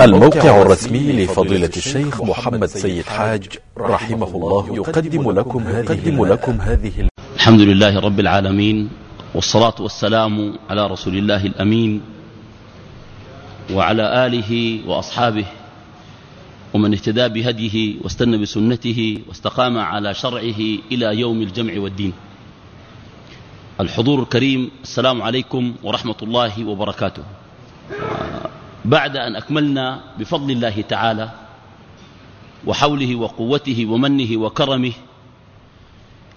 الموقع الرسمي لفضيلة الشيخ محمد سيد حاج رحمه الله يقدم لكم هذه, لكم هذه الحمد لله رب العالمين والصلاة والسلام على رسول الله الأمين وعلى آله وأصحابه ومن اهتدى بهديه واستنى بسنته واستقام على شرعه إلى يوم الجمع والدين. الحضور الكريم السلام عليكم ورحمة الله وبركاته. بعد أن أكملنا بفضل الله تعالى وحوله وقوته ومنه وكرمه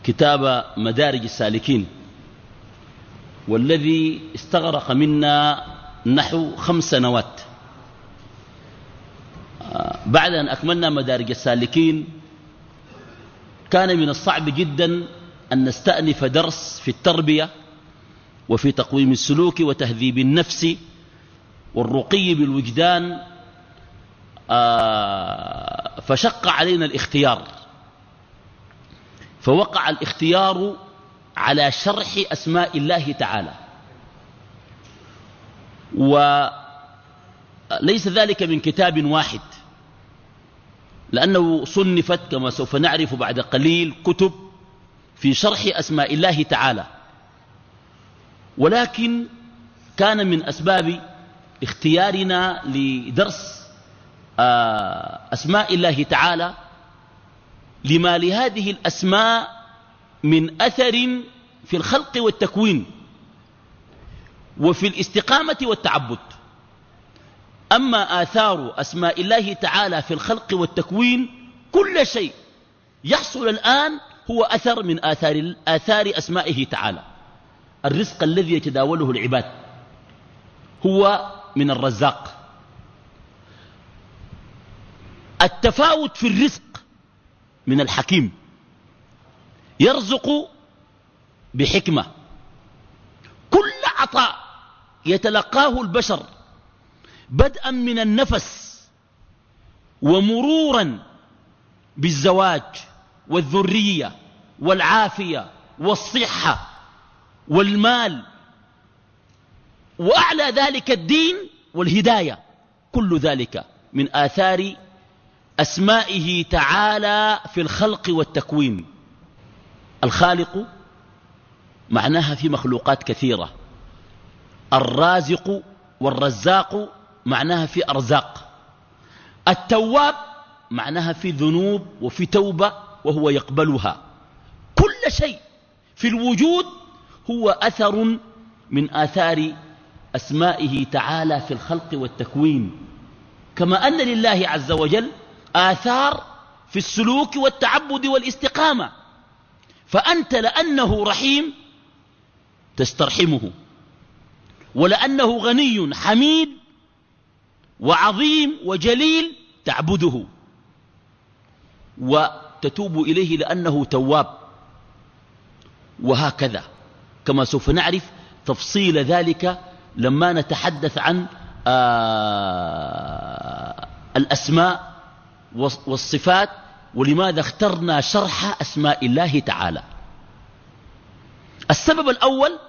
كتاب مدارج السالكين والذي استغرق منا نحو خمس سنوات. بعد أن أكملنا مدارج السالكين كان من الصعب جدا أن نستأنف درس في التربية وفي تقويم السلوك وتهذيب النفس والرقي بالوجدان آه، فشق علينا الاختيار. فوقع الاختيار على شرح أسماء الله تعالى. وليس ذلك من كتاب واحد. لأنه صنفت كما سوف نعرف بعد قليل كتب في شرح أسماء الله تعالى. ولكن كان من أسباب اختيارنا لدرس آه، أسماء الله تعالى لما لهذه الأسماء من أثر في الخلق والتكوين وفي الاستقامة والتعبد. أما آثار أسماء الله تعالى في الخلق والتكوين كل شيء يحصل الآن هو أثر من آثار, آثار أسمائه تعالى. الرزق الذي يتداوله العباد هو من الرزاق. التفاوت في الرزق من الحكيم. يرزق بحكمة. كل عطاء يتلقاه البشر بدءا من النفس ومرورا بالزواج والذرية والعافية والصحة والمال وأعلى ذلك الدين والهداية. كل ذلك من آثار أسمائه تعالى في الخلق والتكوين. الخالق معناها في مخلوقات كثيرة. الرازق والرزاق معناها في أرزاق. التواب معناها في ذنوب وفي توبة وهو يقبلها. كل شيء في الوجود هو أثر من آثار أسمائه تعالى في الخلق والتكوين. كما أن لله عز وجل آثار في السلوك والتعبد والاستقامة. فأنت لأنه رحيم تسترحمه. ولأنه غني حميد وعظيم وجليل تعبده. وتتوب إليه لأنه تواب. وهكذا. كما سوف نعرف تفصيل ذلك لما نتحدث عن آه الأسماء والصفات ولماذا اخترنا شرح أسماء الله تعالى. السبب الأول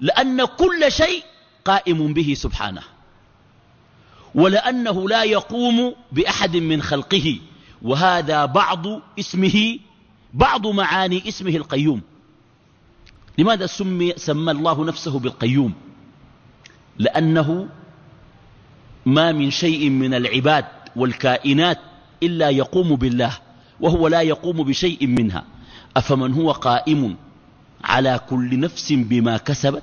لأن كل شيء قائم به سبحانه ولأنه لا يقوم بأحد من خلقه وهذا بعض اسمه بعض معاني اسمه القيوم. لماذا سمي, سمى الله نفسه بالقيوم؟ لأنه ما من شيء من العباد والكائنات إلا يقوم بالله وهو لا يقوم بشيء منها. أفمن هو قائم على كل نفس بما كسبت؟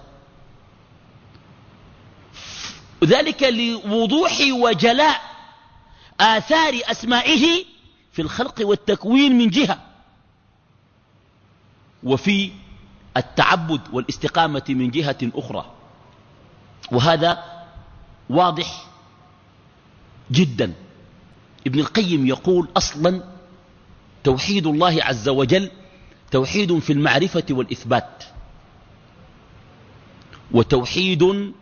ذلك لوضوح وجلاء آثار أسمائه في الخلق والتكوين من جهة وفي التعبد والاستقامة من جهة أخرى. وهذا واضح جدا. ابن القيم يقول أصلا توحيد الله عز وجل توحيد في المعرفة والإثبات وتوحيد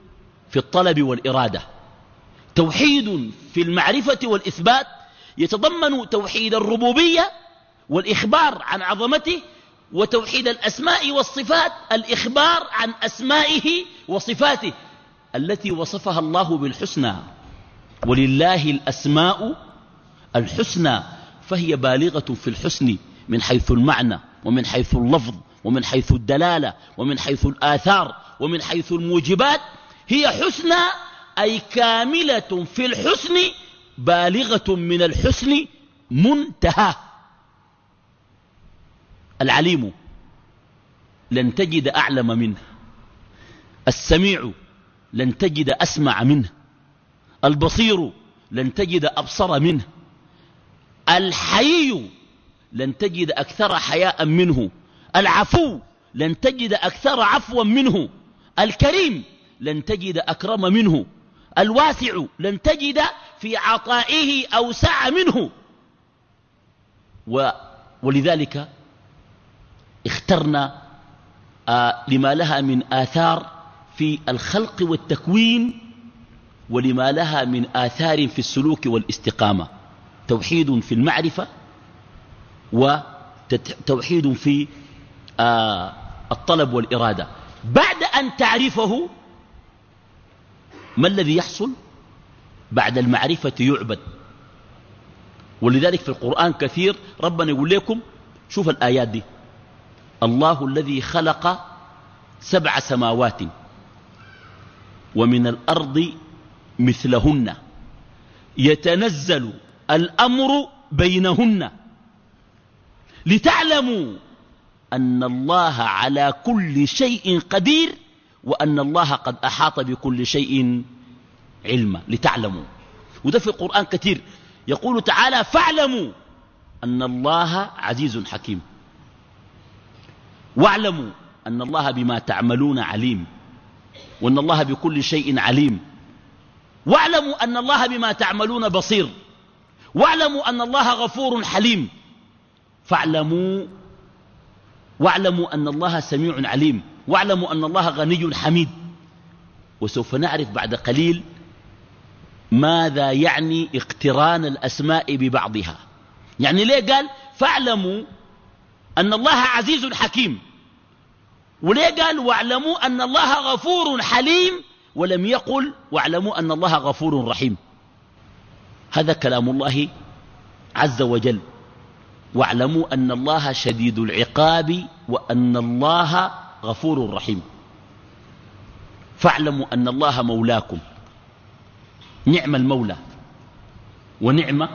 في الطلب والإرادة. توحيد في المعرفة والإثبات يتضمن توحيد الربوبية والإخبار عن عظمته وتوحيد الأسماء والصفات الإخبار عن أسمائه وصفاته. التي وصفها الله بالحسنى ولله الأسماء الحسنى فهي بالغة في الحسن من حيث المعنى ومن حيث اللفظ ومن حيث الدلالة ومن حيث الآثار ومن حيث الموجبات هي حسنى أي كاملة في الحسن بالغة من الحسن منتهى. العليم لن تجد أعلم منه السميع لن تجد أسمع منه. البصير لن تجد أبصر منه. الحيي لن تجد أكثر حياء منه. العفو لن تجد أكثر عفوا منه. الكريم لن تجد أكرم منه. الواسع لن تجد في عطائه أوسع منه. و ولذلك اخترنا آه لما لها من آثار في الخلق والتكوين ولما لها من آثار في السلوك والاستقامة. توحيد في المعرفة وتوحيد في الطلب والإرادة. بعد أن تعرفه ما الذي يحصل؟ بعد المعرفة يعبد. ولذلك في القرآن كثير ربنا يقول لكم شوف الآيات دي. الله الذي خلق سبع سماوات. ومن الأرض مثلهن. يتنزل الأمر بينهن. لتعلموا أن الله على كل شيء قدير وأن الله قد أحاط بكل شيء علما. لتعلموا. وده في القرآن كثير. يقول تعالى فاعلموا أن الله عزيز حكيم. واعلموا أن الله بما تعملون عليم. وأن الله بكل شيء عليم. واعلموا أن الله بما تعملون بصير. واعلموا أن الله غفور حليم. فاعلموا واعلموا أن الله سميع عليم. واعلموا أن الله غني حميد. وسوف نعرف بعد قليل ماذا يعني اقتران الأسماء ببعضها. يعني ليه قال فاعلموا أن الله عزيز حكيم. وليه قال واعلموا أن الله غفور حليم ولم يقل واعلموا أن الله غفور رحيم. هذا كلام الله عز وجل. واعلموا أن الله شديد العقاب وأن الله غفور رحيم. فاعلموا أن الله مولاكم. نعم المولى ونعم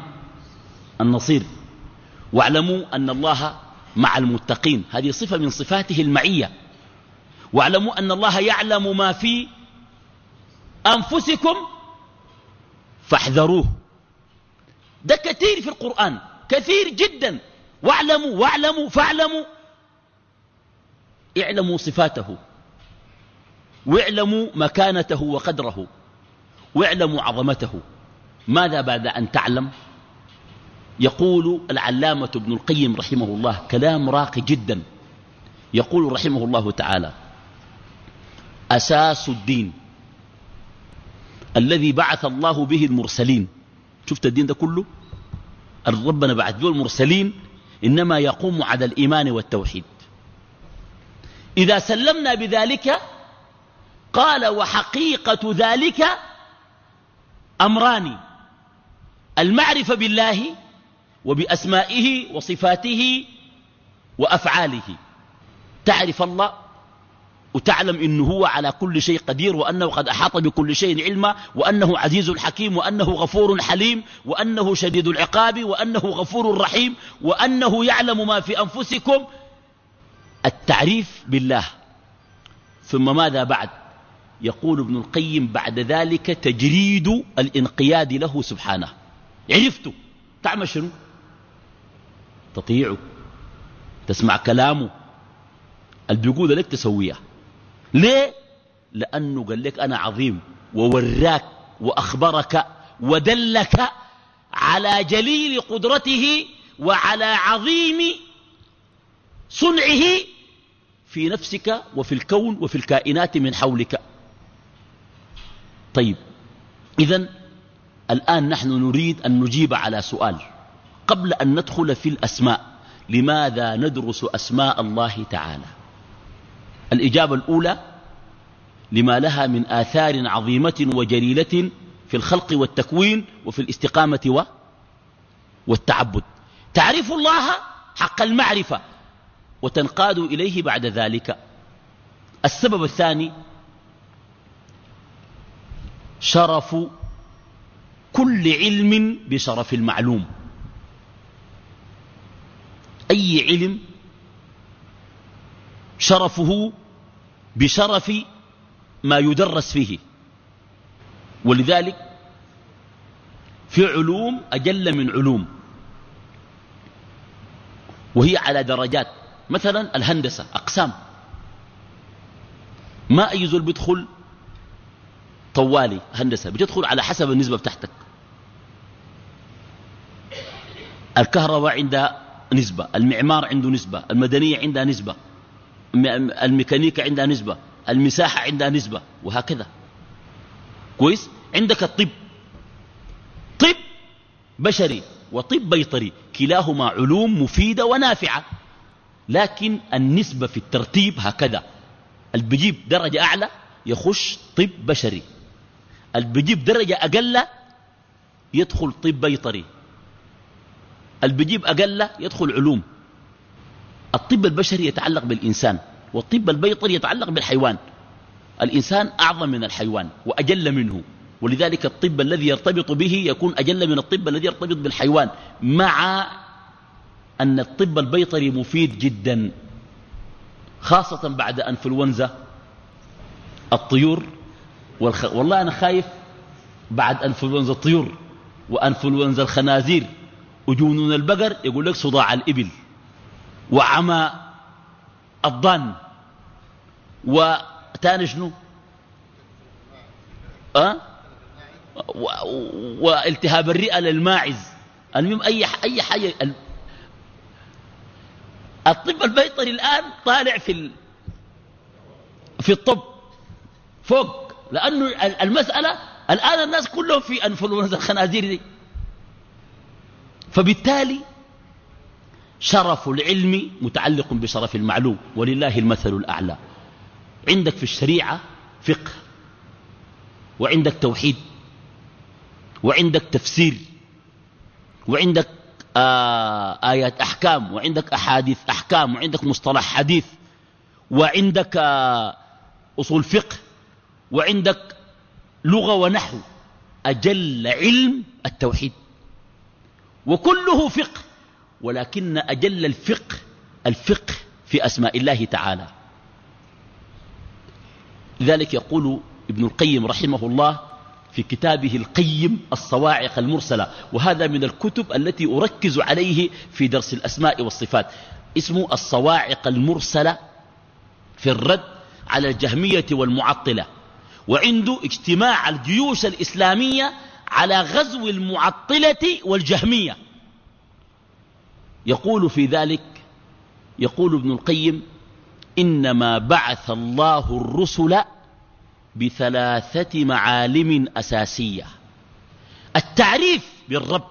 النصير. واعلموا أن الله مع المتقين. هذه صفة من صفاته المعية. واعلموا أن الله يعلم ما في أنفسكم فاحذروه. ده كثير في القرآن كثير جدا. واعلموا واعلموا فاعلموا. اعلموا صفاته واعلموا مكانته وقدره واعلموا عظمته. ماذا بعد أن تعلم؟ يقول العلامة ابن القيم رحمه الله كلام راقي جدا. يقول رحمه الله تعالى أساس الدين الذي بعث الله به المرسلين. شفت الدين ده كله؟ ربنا بعث به المرسلين إنما يقوم على الإيمان والتوحيد. إذا سلمنا بذلك قال وحقيقة ذلك أمران المعرفة بالله وبأسمائه وصفاته وأفعاله. تعرف الله؟ وتعلم إنه هو على كل شيء قدير وأنه قد أحاط بكل شيء علما وأنه عزيز حكيم وأنه غفور حليم وأنه شديد العقاب وأنه غفور رحيم وأنه يعلم ما في أنفسكم. التعريف بالله. ثم ماذا بعد؟ يقول ابن القيم بعد ذلك تجريد الانقياد له سبحانه. عرفته. تعمل شنو؟ تطيعه. تسمع كلامه. اللي لك تسويها ليه؟ لأنه قال لك أنا عظيم ووراك وأخبرك ودلك على جليل قدرته وعلى عظيم صنعه في نفسك وفي الكون وفي الكائنات من حولك. طيب إذا الآن نحن نريد أن نجيب على سؤال قبل أن ندخل في الأسماء. لماذا ندرس أسماء الله تعالى؟ الإجابة الأولى لما لها من آثار عظيمة وجليلة في الخلق والتكوين وفي الاستقامة و والتعبد. تعرف الله حق المعرفة وتنقاد إليه بعد ذلك. السبب الثاني شرف كل علم بشرف المعلوم. أي علم شرفه بشرف ما يدرس فيه. ولذلك في علوم أجل من علوم. وهي على درجات. مثلا الهندسة أقسام. ما أي زول بيدخل طوالي هندسة بتدخل على حسب النسبة بتاعتك. الكهرباء عندها نسبة المعمار عنده نسبة المدنية عندها نسبة. الميكانيكا عندها نسبة المساحة عندها نسبة وهكذا. كويس؟ عندك الطب. طب بشري وطب بيطري كلاهما علوم مفيدة ونافعة. لكن النسبة في الترتيب هكذا. اللي بيجيب درجة أعلى يخش طب بشري. اللي بيجيب درجة أقل يدخل طب بيطري. اللي بيجيب أقل يدخل علوم. الطب البشري يتعلق بالإنسان والطب البيطري يتعلق بالحيوان. الإنسان أعظم من الحيوان وأجل منه ولذلك الطب الذي يرتبط به يكون أجل من الطب الذي يرتبط بالحيوان مع أن الطب البيطري مفيد جدا خاصة بعد أنفلونزا الطيور والخ... والله أنا خايف بعد أنفلونزا الطيور وأنفلونزا الخنازير. وجنون البقر يقول لك صداع الإبل. وعمى الضان وتاني شنو؟ أه؟ والتهاب الرئة للماعز. المهم أي أي حاجة الطب البيطري الآن طالع في في الطب فوق. لأنه المسألة الآن الناس كلهم في أنفلونزا الخنازير دي. فبالتالي شرف العلم متعلق بشرف المعلوم ولله المثل الأعلى. عندك في الشريعة فقه وعندك توحيد وعندك تفسير وعندك آه آيات أحكام وعندك أحاديث أحكام وعندك مصطلح حديث وعندك آه أصول فقه وعندك لغة ونحو. أجل علم التوحيد. وكله فقه. ولكن أجل الفقه الفقه في أسماء الله تعالى. لذلك يقول ابن القيم رحمه الله في كتابه القيم الصواعق المرسلة وهذا من الكتب التي أركز عليه في درس الأسماء والصفات. اسمه الصواعق المرسلة في الرد على الجهمية والمعطلة. وعنده اجتماع الجيوش الإسلامية على غزو المعطلة والجهمية. يقول في ذلك يقول ابن القيم إنما بعث الله الرسل بثلاثة معالم أساسية التعريف بالرب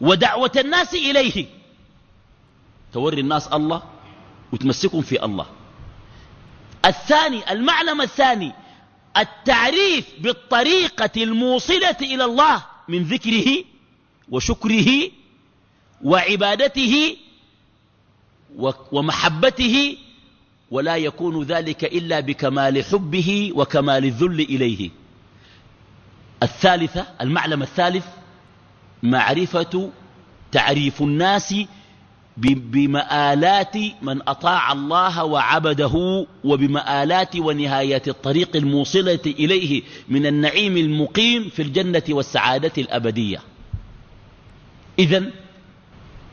ودعوة الناس إليه. توري الناس الله وتمسكهم في الله. الثاني المعلم الثاني التعريف بالطريقة الموصلة إلى الله من ذكره وشكره وعبادته ومحبته ولا يكون ذلك إلا بكمال حبه وكمال الذل إليه. الثالثة المعلم الثالث معرفة تعريف الناس بمآلات من أطاع الله وعبده وبمآلات ونهايات الطريق الموصلة إليه من النعيم المقيم في الجنة والسعادة الأبدية. إذن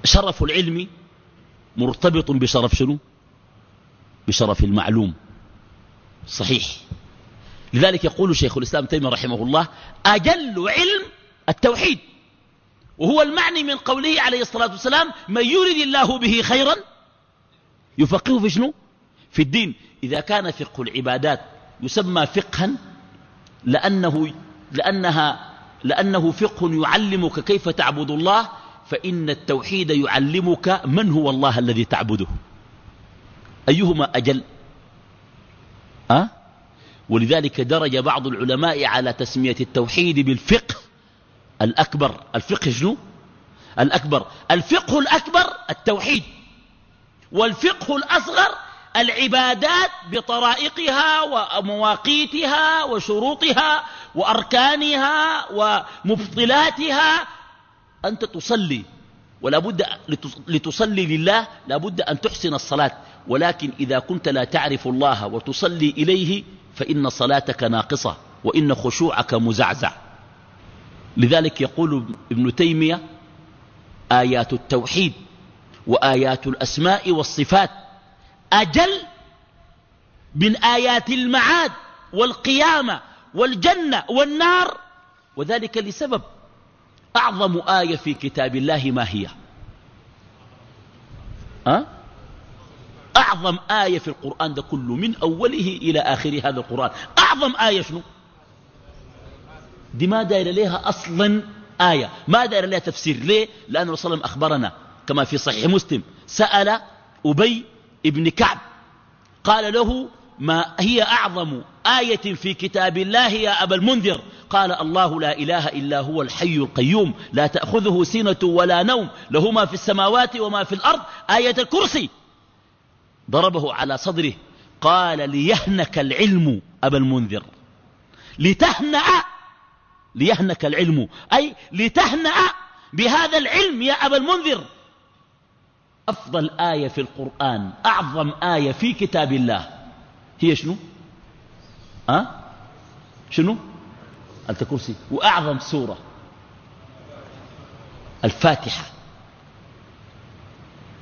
شرف العلم مرتبط بشرف شنو؟ بشرف المعلوم. صحيح. لذلك يقول شيخ الإسلام تيمية رحمه الله أجل علم التوحيد. وهو المعني من قوله عليه الصلاة والسلام من يرد الله به خيرا يفقهه في شنو؟ في الدين. إذا كان فقه العبادات يسمى فقها لأنه, لأنها لأنه فقه يعلمك كيف تعبد الله فإن التوحيد يعلمك من هو الله الذي تعبده. أيهما أجل؟ أه؟ ولذلك درج بعض العلماء على تسمية التوحيد بالفقه الأكبر. الفقه شنو؟ الأكبر. الفقه الأكبر التوحيد والفقه الأصغر العبادات بطرائقها ومواقيتها وشروطها وأركانها ومبطلاتها أنت تصلي ولا بد لتصلي لله لا بد أن تحسن الصلاة. ولكن إذا كنت لا تعرف الله وتصلي إليه فإن صلاتك ناقصة وإن خشوعك مزعزع. لذلك يقول ابن تيمية آيات التوحيد وآيات الأسماء والصفات أجل من آيات المعاد والقيامة والجنة والنار وذلك لسبب أعظم آية في كتاب الله ما هي؟ أعظم آية في القرآن ده كله من أوله إلى آخر هذا القرآن. أعظم آية شنو؟ دي ما داير لها أصلا آية ما داير لها تفسير. ليه؟ لأن الرسول الله أخبرنا كما في صحيح مسلم سأل أبي ابن كعب قال له ما هي أعظم آية في كتاب الله يا أبا المنذر؟ قال الله لا إله إلا هو الحي القيوم لا تأخذه سنة ولا نوم له ما في السماوات وما في الأرض آية الكرسي. ضربه على صدره قال ليهنك العلم أبا المنذر. لتهنأ ليهنك العلم أي لتهنأ بهذا العلم يا أبا المنذر. أفضل آية في القرآن أعظم آية في كتاب الله. هي شنو؟ أه؟ شنو؟ الكرسي وأعظم سورة. الفاتحة.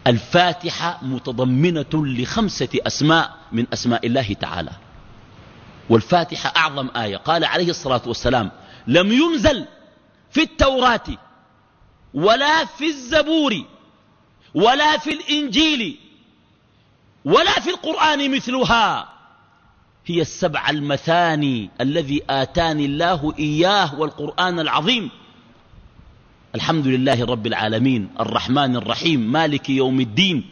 الفاتحة متضمنة لخمسة أسماء من أسماء الله تعالى. والفاتحة أعظم آية. قال عليه الصلاة والسلام لم ينزل في التوراة ولا في الزبور ولا في الإنجيل ولا في القرآن مثلها. هي السبع المثاني الذي آتاني الله إياه والقرآن العظيم. الحمد لله رب العالمين الرحمن الرحيم مالك يوم الدين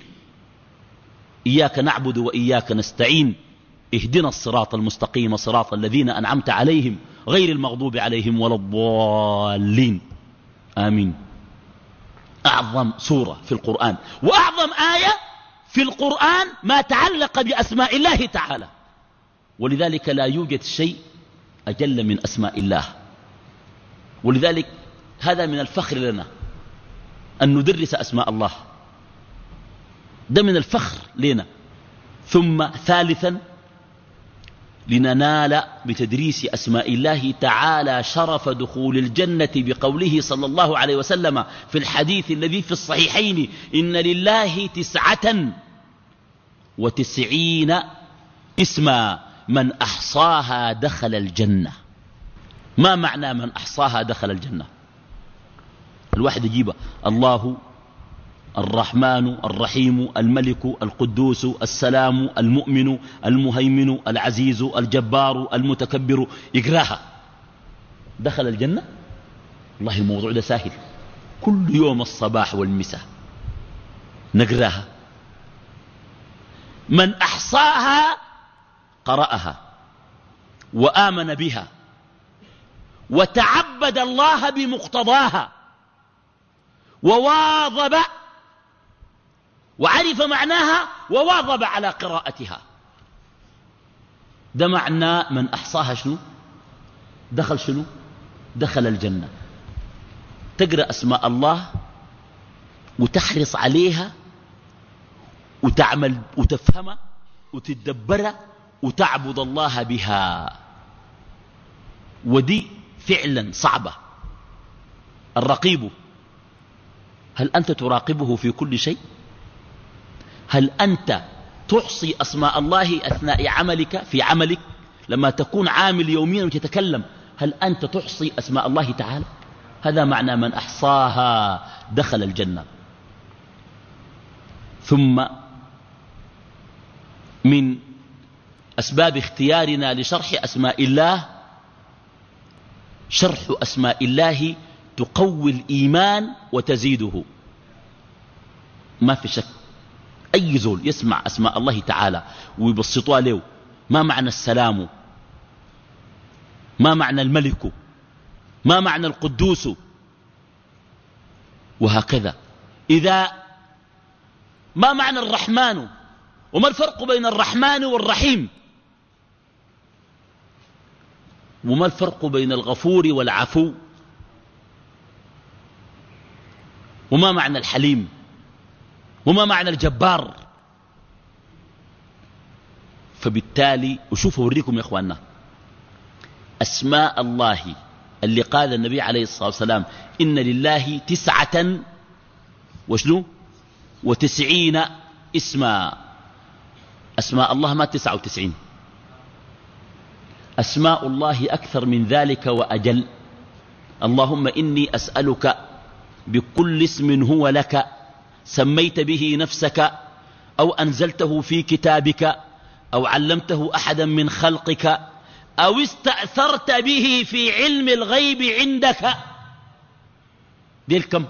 إياك نعبد وإياك نستعين اهدنا الصراط المستقيم صراط الذين أنعمت عليهم غير المغضوب عليهم ولا الضالين. آمين. أعظم سورة في القرآن وأعظم آية في القرآن ما تعلق بأسماء الله تعالى. ولذلك لا يوجد شيء أجل من أسماء الله. ولذلك هذا من الفخر لنا أن ندرس أسماء الله. ده من الفخر لنا. ثم ثالثا لننال بتدريس أسماء الله تعالى شرف دخول الجنة بقوله صلى الله عليه وسلم في الحديث الذي في الصحيحين إن لله تسعة وتسعين اسما. من أحصاها دخل الجنة. ما معنى من أحصاها دخل الجنة؟ الواحد يجيب الله الرحمن الرحيم الملك القدوس السلام المؤمن المهيمن العزيز الجبار المتكبر. يقراها. دخل الجنة؟ والله الموضوع ده ساهل كل يوم الصباح والمساء. نقراها. من أحصاها قرأها وآمن بها وتعبد الله بمقتضاها وواظب وعرف معناها وواظب على قراءتها. ده معنى من أحصاها شنو؟ دخل شنو؟ دخل الجنة. تقرأ أسماء الله وتحرص عليها وتعمل وتفهمها وتتدبرها وتعبد الله بها. ودي فعلا صعبة. الرقيب هل أنت تراقبه في كل شيء؟ هل أنت تحصي أسماء الله أثناء عملك في عملك؟ لما تكون عامل يوميا وتتكلم هل أنت تحصي أسماء الله تعالى؟ هذا معنى من أحصاها دخل الجنة. ثم من أسباب اختيارنا لشرح أسماء الله. شرح أسماء الله تقوي الإيمان وتزيده. ما في شك. أي زول يسمع أسماء الله تعالى ويبسطوها له ما معنى السلام؟ ما معنى الملك؟ ما معنى القدوس؟ وهكذا. إذا ما معنى الرحمن؟ وما الفرق بين الرحمن والرحيم؟ وما الفرق بين الغفور والعفو؟ وما معنى الحليم؟ وما معنى الجبار؟ فبالتالي وشوفوا أوريكم يا إخواننا أسماء الله اللي قال النبي عليه الصلاة والسلام إن لله تسعة وشنو؟ وتسعين اسما. أسماء الله ما تسعة وتسعين. أسماء الله أكثر من ذلك وأجل. اللهم إني أسألك بكل اسم هو لك سميت به نفسك أو أنزلته في كتابك أو علمته أحدا من خلقك أو استأثرت به في علم الغيب عندك. ديل كم؟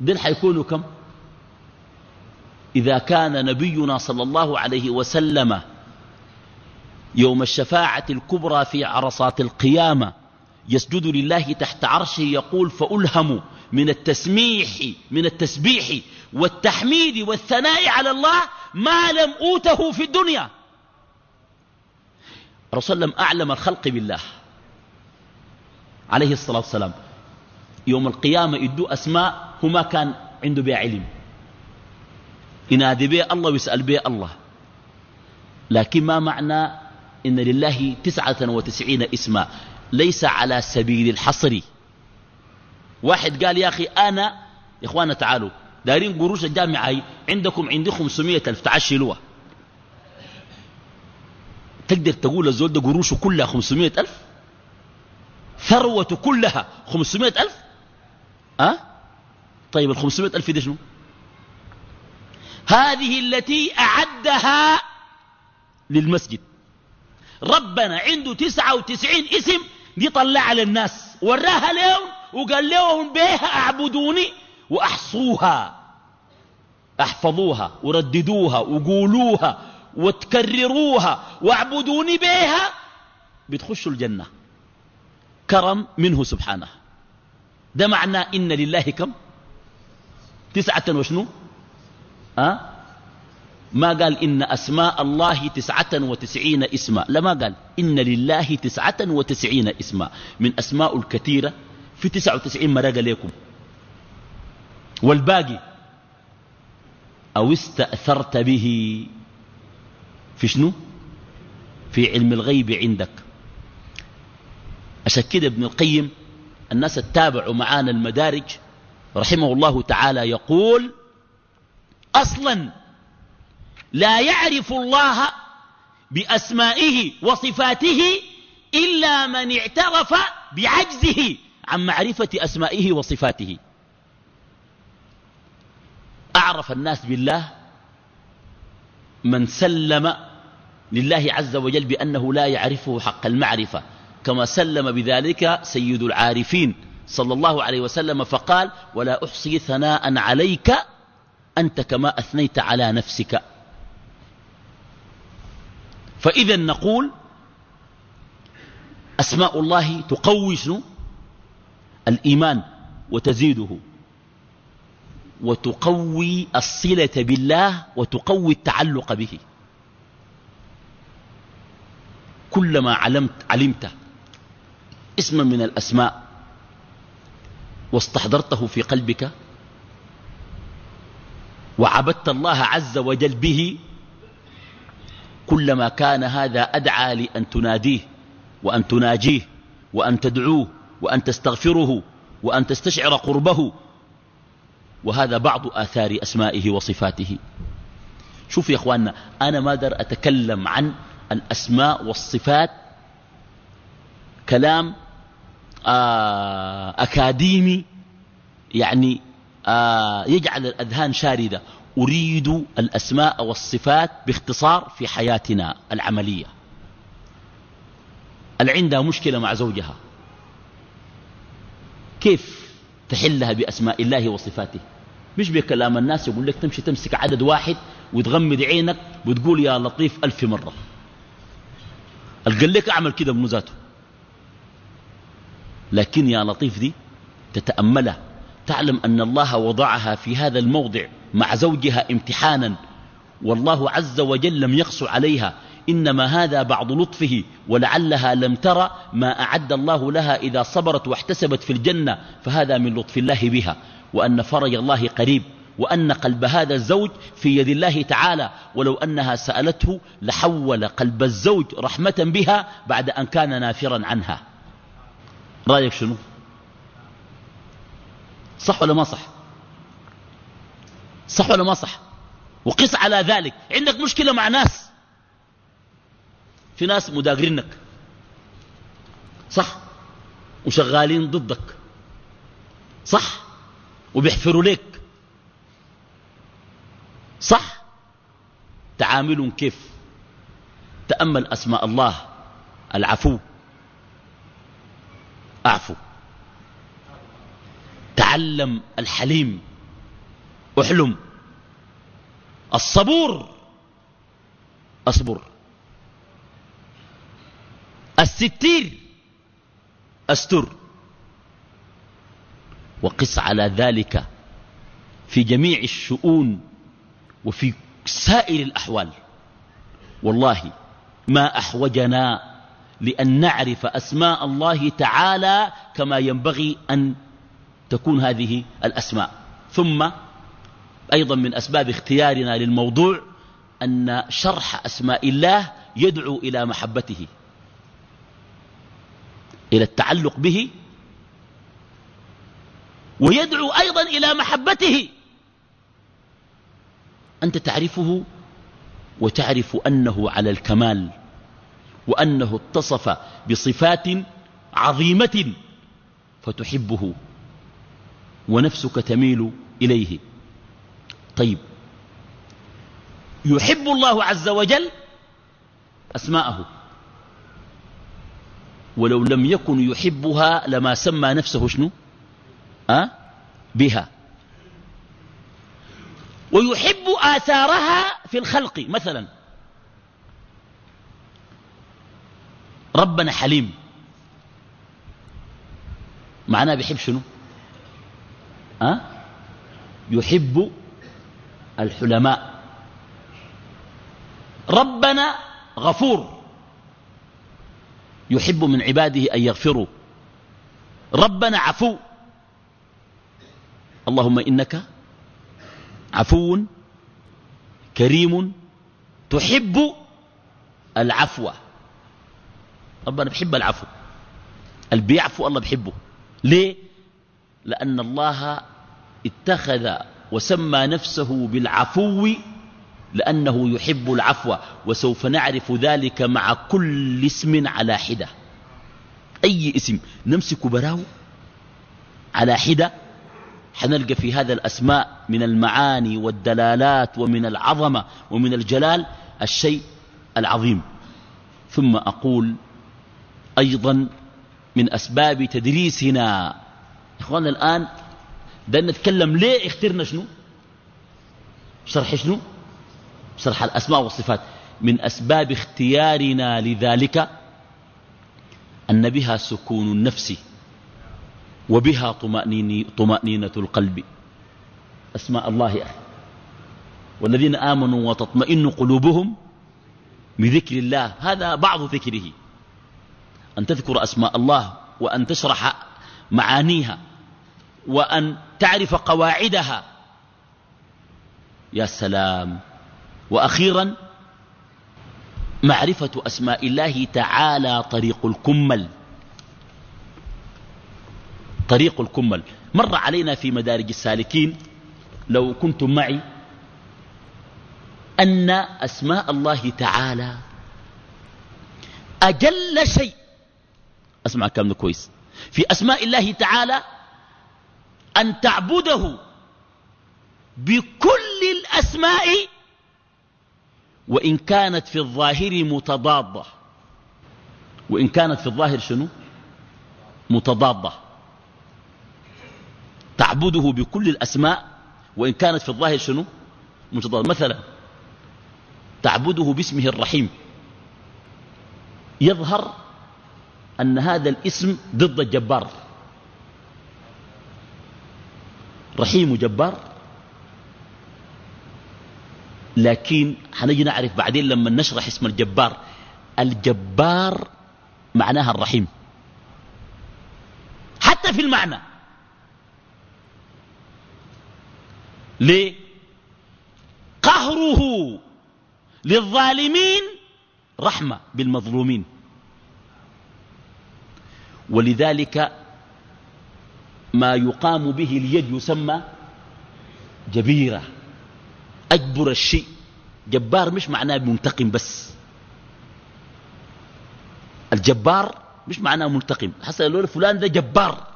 ديل حيكونوا كم؟ إذا كان نبينا صلى الله عليه وسلم يوم الشفاعة الكبرى في عرصات القيامة. يسجد لله تحت عرشه يقول فألهم من التسميح من التسبيح والتحميد والثناء على الله ما لم أوته في الدنيا. رسول الله أعلم الخلق بالله. عليه الصلاة والسلام. يوم القيامة يدوا أسماء هما كان عنده بها علم. ينادي بها الله ويسأل بها الله. لكن ما معنى إن لله تسعة وتسعين اسما. ليس على سبيل الحصر. واحد قال يا أخي أنا يا إخوانا تعالوا دارين قروش الجامعة عندكم عندي خمسمية ألف تعشلوها تقدر تقول الزول ده قروشه كلها خمسمية ألف؟ ثروة كلها خمسمية ألف؟ أه؟ طيب الخمسمية ألف دي شنو؟ هذه التي أعدها للمسجد. ربنا عنده تسعة وتسعين اسم دي طلع للناس. وراها لهم وقال لهم بيها أعبدوني وأحصوها. احفظوها ورددوها وقولوها وتكرروها واعبدوني بيها. بتخشوا الجنة. كرم منه سبحانه. ده معنى إن لله كم؟ تسعة وشنو؟ أه؟ ما قال إن أسماء الله تسعة وتسعين اسما. لا ما قال. إن لله تسعة وتسعين اسما. من أسماء الكثيرة في تسعة وتسعين مرقة لكم والباقي أو استأثرت به في شنو؟ في علم الغيب عندك. عشان ابن القيم الناس اتابعوا معانا المدارج رحمه الله تعالى يقول أصلا لا يعرف الله بأسمائه وصفاته إلا من اعترف بعجزه عن معرفة أسمائه وصفاته. أعرف الناس بالله من سلم لله عز وجل بأنه لا يعرفه حق المعرفة كما سلم بذلك سيد العارفين صلى الله عليه وسلم فقال ولا أحصي ثناء عليك أنت كما أثنيت على نفسك. فإذا نقول أسماء الله تقوي الإيمان وتزيده وتقوي الصلة بالله وتقوي التعلق به. كلما علمت علمت اسما من الأسماء واستحضرته في قلبك وعبدت الله عز وجل به كلما كان هذا أدعى لأن تناديه وأن تناجيه وأن تدعوه وأن تستغفره وأن تستشعر قربه. وهذا بعض آثار أسمائه وصفاته. شوف يا أخواننا أنا ما در أتكلم عن الأسماء والصفات كلام آه أكاديمي يعني آه يجعل الأذهان شاردة. أريد الأسماء والصفات باختصار في حياتنا العملية. اللي عندها مشكلة مع زوجها؟ كيف تحلها بأسماء الله وصفاته؟ مش بكلام الناس يقول لك تمشي تمسك عدد واحد وتغمد عينك وتقول يا لطيف ألف مرة. قال لك أعمل كده من ذاته لكن يا لطيف دي تتأملها تعلم أن الله وضعها في هذا الموضع مع زوجها امتحانا. والله عز وجل لم يقص عليها. إنما هذا بعض لطفه ولعلها لم ترى ما أعد الله لها إذا صبرت واحتسبت في الجنة فهذا من لطف الله بها. وأن فرج الله قريب وأن قلب هذا الزوج في يد الله تعالى. ولو أنها سألته لحول قلب الزوج رحمة بها بعد أن كان نافرا عنها. رأيك شنو؟ صح ولا ما صح؟ صح ولا ما صح؟ وقس على ذلك. عندك مشكلة مع ناس. في ناس مداقرينك صح؟ وشغالين ضدك. صح؟ وبيحفروا لك صح؟ تعاملهم كيف؟ تأمل أسماء الله. العفو. أعفو. تعلم الحليم احلم الصبور أصبر الستير أستر وقس على ذلك في جميع الشؤون وفي سائر الأحوال والله ما أحوجنا لأن نعرف أسماء الله تعالى كما ينبغي أن تكون هذه الأسماء. ثم أيضا من أسباب اختيارنا للموضوع أن شرح أسماء الله يدعو إلى محبته إلى التعلق به ويدعو أيضا إلى محبته. أنت تعرفه وتعرف أنه على الكمال وأنه اتصف بصفات عظيمة فتحبه. ونفسك تميل إليه. طيب. يحب الله عز وجل أسماءه. ولو لم يكن يحبها لما سمى نفسه شنو؟ أه؟ بها. ويحب آثارها في الخلق مثلا. ربنا حليم. معناه بيحب شنو؟ يحب الحلماء. ربنا غفور. يحب من عباده أن يغفروا. ربنا عفو. اللهم إنك عفو كريم تحب العفو. ربنا بحب العفو. اللي بيعفو الله بحبه ليه؟ لأن الله اتخذ وسمى نفسه بالعفو لأنه يحب العفو وسوف نعرف ذلك مع كل اسم على حدة. أي اسم؟ نمسك براو على حدة. حنلقى في هذا الأسماء من المعاني والدلالات ومن العظمة ومن الجلال الشيء العظيم. ثم أقول أيضا من أسباب تدريسنا إخوانا الآن ده نتكلم ليه اخترنا شنو؟ شرح شنو؟ شرح الأسماء والصفات. من أسباب اختيارنا لذلك أن بها سكون النفس وبها طمأنينة القلب. أسماء الله. أخي والذين آمنوا وتطمئن قلوبهم بذكر الله. هذا بعض ذكره. أن تذكر أسماء الله وأن تشرح معانيها. وأن تعرف قواعدها. يا سلام. وأخيرا معرفة أسماء الله تعالى طريق الكمل. طريق الكمل. مر علينا في مدارج السالكين لو كنتم معي أن أسماء الله تعالى أجل شيء. أسمع كلامنا كويس. في أسماء الله تعالى أن تعبده بكل الأسماء وإن كانت في الظاهر متضادة. وإن كانت في الظاهر شنو؟ متضادة. تعبده بكل الأسماء وإن كانت في الظاهر شنو؟ متضادة. مثلا تعبده باسمه الرحيم. يظهر أن هذا الاسم ضد الجبار رحيم جبار لكن حنجي نعرف بعدين لما نشرح اسم الجبار. الجبار معناها الرحيم. حتى في المعنى. ليه؟ قهره للظالمين رحمة بالمظلومين. ولذلك ما يقام به اليد يسمى جبيرة أجبر الشيء. جبار مش معناه منتقم بس. الجبار مش معناه منتقم. حسن لو فلان ده جبار.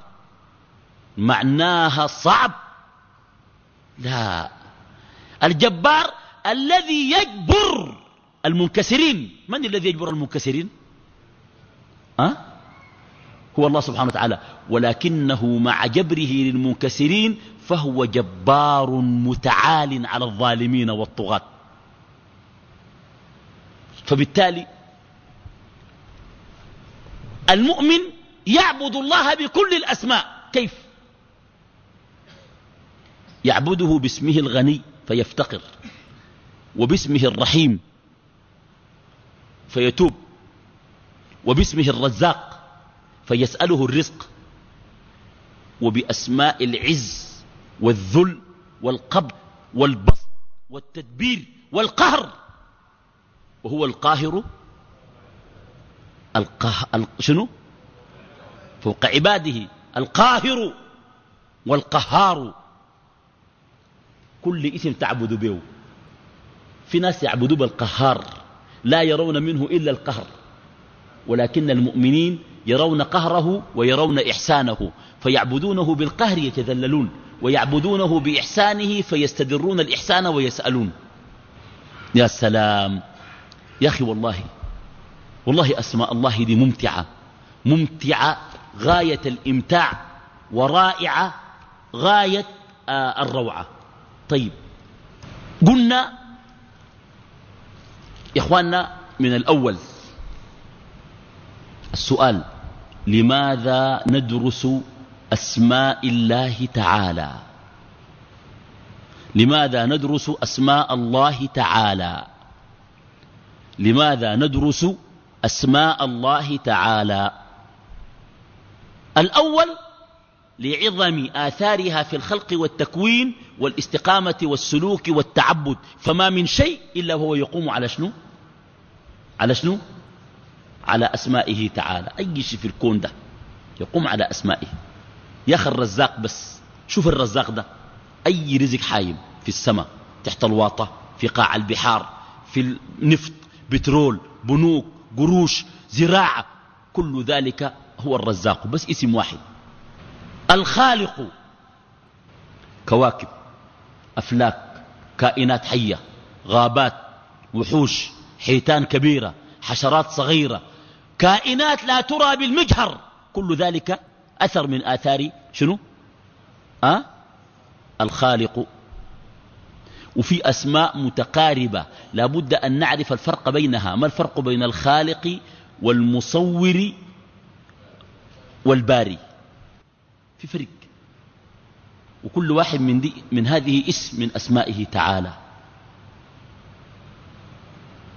معناها صعب؟ لا. الجبار الذي يجبر المنكسرين. من الذي يجبر المنكسرين؟ أه؟ هو الله سبحانه وتعالى. ولكنه مع جبره للمنكسرين فهو جبار متعال على الظالمين والطغاة. فبالتالي المؤمن يعبد الله بكل الأسماء. كيف؟ يعبده باسمه الغني فيفتقر وباسمه الرحيم فيتوب وباسمه الرزاق فيسأله الرزق وبأسماء العز والذل والقبض والبسط والتدبير والقهر وهو القاهر القه... شنو؟ فوق عباده القاهر والقهار. كل اسم تعبد به. في ناس يعبدوا بالقهار لا يرون منه إلا القهر. ولكن المؤمنين يرون قهره ويرون إحسانه فيعبدونه بالقهر يتذللون ويعبدونه بإحسانه فيستدرون الإحسان ويسألون. يا سلام! يا أخي والله والله أسماء الله دي ممتعة ممتعة غاية الإمتاع ورائعة غاية آه الروعة. طيب قلنا يا إخواننا من الأول السؤال لماذا ندرس أسماء الله تعالى؟ لماذا ندرس أسماء الله تعالى؟ لماذا ندرس أسماء الله تعالى؟ الأول لعظم آثارها في الخلق والتكوين والاستقامة والسلوك والتعبد فما من شيء إلا هو يقوم على شنو؟ على شنو؟ على أسمائه تعالى. أي شيء في الكون ده يقوم على أسمائه. يا أخي الرزاق بس. شوف الرزاق ده. أي رزق حايم في السماء تحت الواطة في قاع البحار في النفط بترول بنوك قروش زراعة. كل ذلك هو الرزاق. بس اسم واحد. الخالق. كواكب أفلاك كائنات حية غابات وحوش حيتان كبيرة حشرات صغيرة كائنات لا ترى بالمجهر. كل ذلك أثر من آثار شنو؟ أه؟ الخالق. وفي أسماء متقاربة. لابد أن نعرف الفرق بينها. ما الفرق بين الخالق والمصور والباري؟ في فرق. وكل واحد من, دي من هذه اسم من أسمائه تعالى.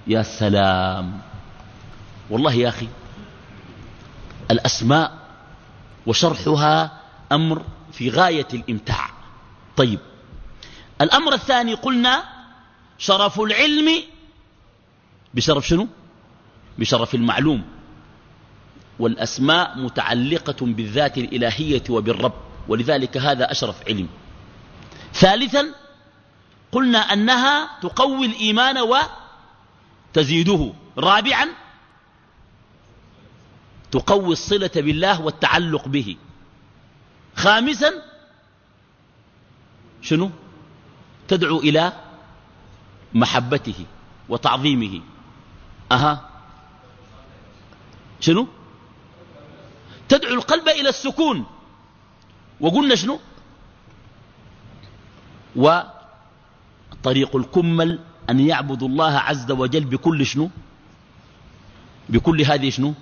يا سلام. والله يا أخي الأسماء وشرحها أمر في غاية الإمتاع. طيب الأمر الثاني قلنا شرف العلم بشرف شنو؟ بشرف المعلوم. والأسماء متعلقة بالذات الإلهية وبالرب ولذلك هذا أشرف علم. ثالثا قلنا أنها تقوي الإيمان وتزيده. رابعا تقوي الصلة بالله والتعلق به. خامسا شنو؟ تدعو إلى محبته وتعظيمه. أها. شنو؟ تدعو القلب إلى السكون. وقلنا شنو؟ وطريق الكمل أن يعبد الله عز وجل بكل شنو؟ بكل هذه شنو؟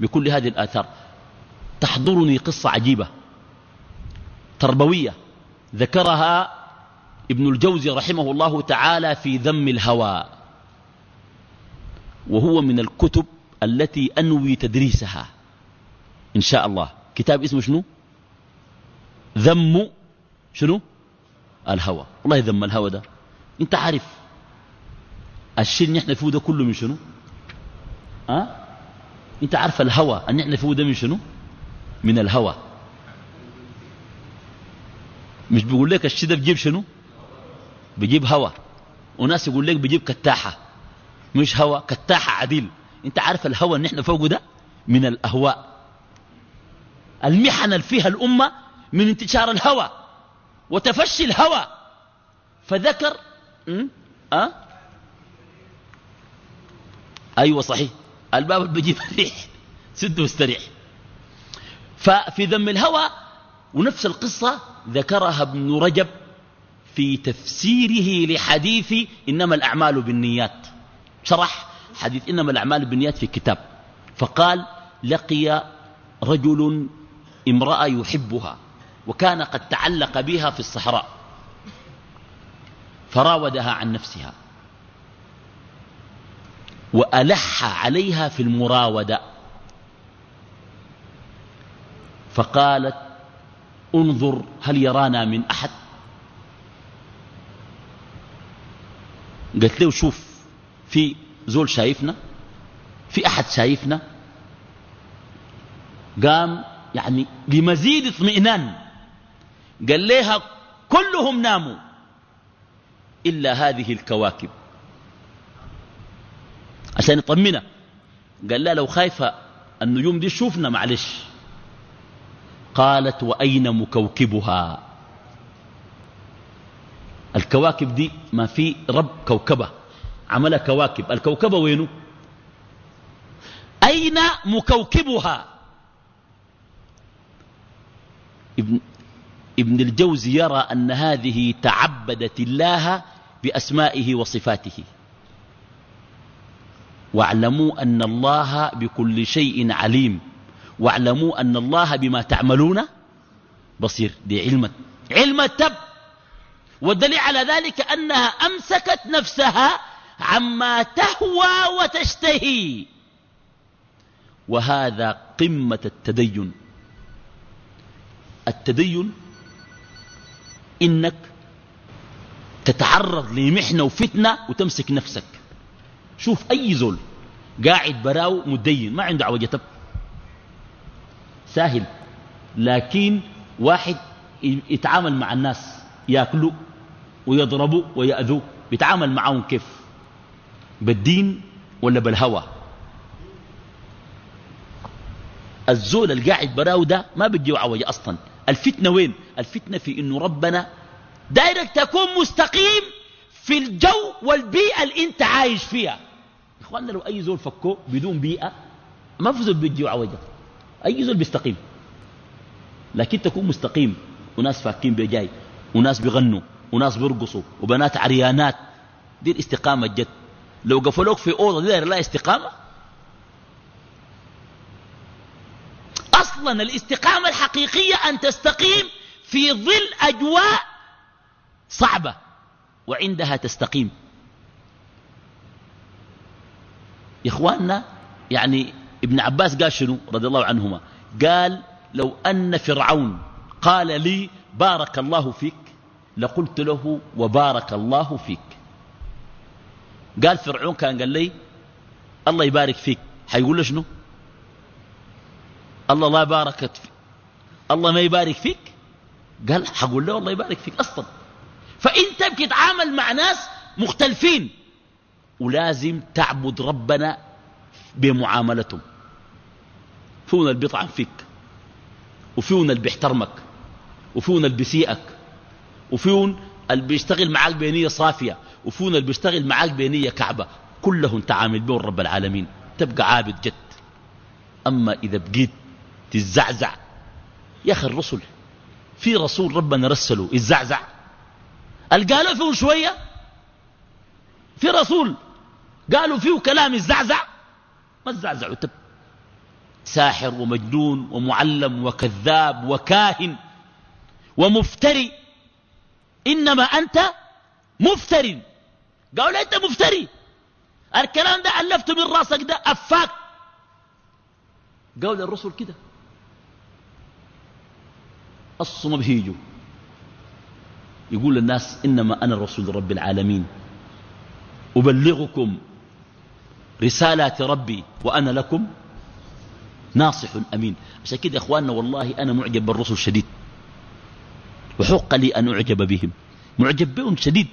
بكل هذه الآثار. تحضرني قصة عجيبة تربوية ذكرها ابن الجوزي رحمه الله تعالى في ذم الهوى وهو من الكتب التي أنوي تدريسها إن شاء الله. كتاب اسمه شنو؟ ذم شنو؟ الهوى. والله ذم الهوى ده. أنت عارف الشيء اللي فيه ده كله من شنو؟ أه؟ انت عارف الهوى ان نحن فيه ده من شنو؟ من الهوى. مش بيقول لك الشيء ده بيجيب شنو؟ بيجيب هوى. وناس يقول لك بيجيب كتاحة. مش هوى كتاحة عديل. انت عارف الهوى اللي إحنا فوقه ده؟ من الأهواء. المحن اللي فيها الأمة من انتشار الهوى. وتفشي الهوى. فذكر أه؟ أيوه صحيح. الباب اللي بيجيب الريح سد واستريح ففي ذم الهوى ونفس القصة ذكرها ابن رجب في تفسيره لحديث إنما الأعمال بالنيات. شرح حديث إنما الأعمال بالنيات في كتاب. فقال لقي رجل امرأة يحبها وكان قد تعلق بها في الصحراء فراودها عن نفسها. وألح عليها في المراودة. فقالت انظر هل يرانا من أحد. قلت له شوف في زول شايفنا؟ في أحد شايفنا؟ قام يعني لمزيد اطمئنان. قال لها كلهم ناموا إلا هذه الكواكب. عشان يطمنا قال لها لو خايفة النجوم دي شوفنا معلش. قالت وأين مكوكبها؟ الكواكب دي ما في رب كوكبة عملها كواكب. الكوكبة وينه؟ أين مكوكبها؟ ابن, ابن الجوزي يرى أن هذه تعبدت الله بأسمائه وصفاته. واعلموا أن الله بكل شيء عليم. واعلموا أن الله بما تعملون بصير. دي علم علم التب. والدليل على ذلك أنها أمسكت نفسها عما تهوى وتشتهي. وهذا قمة التدين. التدين إنك تتعرض لمحنة وفتنة وتمسك نفسك. شوف أي زول قاعد براو مدين ما عنده عوجة. ساهل لكن واحد يتعامل مع الناس ياكلوا ويضربوا ويأذوا بيتعامل معهم كيف؟ بالدين ولا بالهوى؟ الزول القاعد براو ده ما بيجيو عوجة أصلا. الفتنة وين؟ الفتنة في إنه ربنا دايرك تكون مستقيم في الجو والبيئة اللي أنت عايش فيها. إخواننا لو أي زول فكوه بدون بيئة ما في زول بيجيو عوجة أي زول بيستقيم. لكن تكون مستقيم. وناس فاكين بجاي. وناس بيغنوا. وناس بيرقصوا. وبنات عريانات. دي الاستقامة الجد لو قفلوك في أوضة دي لا استقامة. أصلا الاستقامة الحقيقية أن تستقيم في ظل أجواء صعبة. وعندها تستقيم يا إخواننا يعني ابن عباس قال شنو؟ رضي الله عنهما. قال لو أن فرعون قال لي بارك الله فيك لقلت له وبارك الله فيك. قال فرعون كان قال لي الله يبارك فيك. حيقول له شنو؟ الله لا باركت فيك الله ما يبارك فيك؟ قال حقول له الله يبارك فيك أصلا. فأنت بتتعامل مع ناس مختلفين. ولازم تعبد ربنا بمعاملتهم. فيون اللي بيطعن فيك وفيون اللي بيحترمك وفيون اللي بيسيئك وفيون اللي بيشتغل معاك بنية صافية وفيون اللي بيشتغل معاك بنية كعبة. كلهم تعامل بهم رب العالمين. تبقى عابد جد. أما إذا بقيت تزعزع يا أخي الرسل في رسول ربنا رسله الزعزع قالوا فيه شوية؟ في رسول قالوا فيه كلام الزعزع؟ ما تزعزع وتب ساحر ومجنون ومعلم وكذاب وكاهن ومفتري. إنما أنت مفتري قالوا أنت مفتري الكلام ده ألفته من راسك ده أفاك. قالوا للرسل كده. الصم بهيجوا يقول للناس إنما أنا رسول رب العالمين. أبلغكم رسالات ربي وأنا لكم ناصح أمين. عشان كده يا إخواننا والله أنا معجب بالرسل شديد. وحق لي أن أعجب بهم. معجب بهم شديد.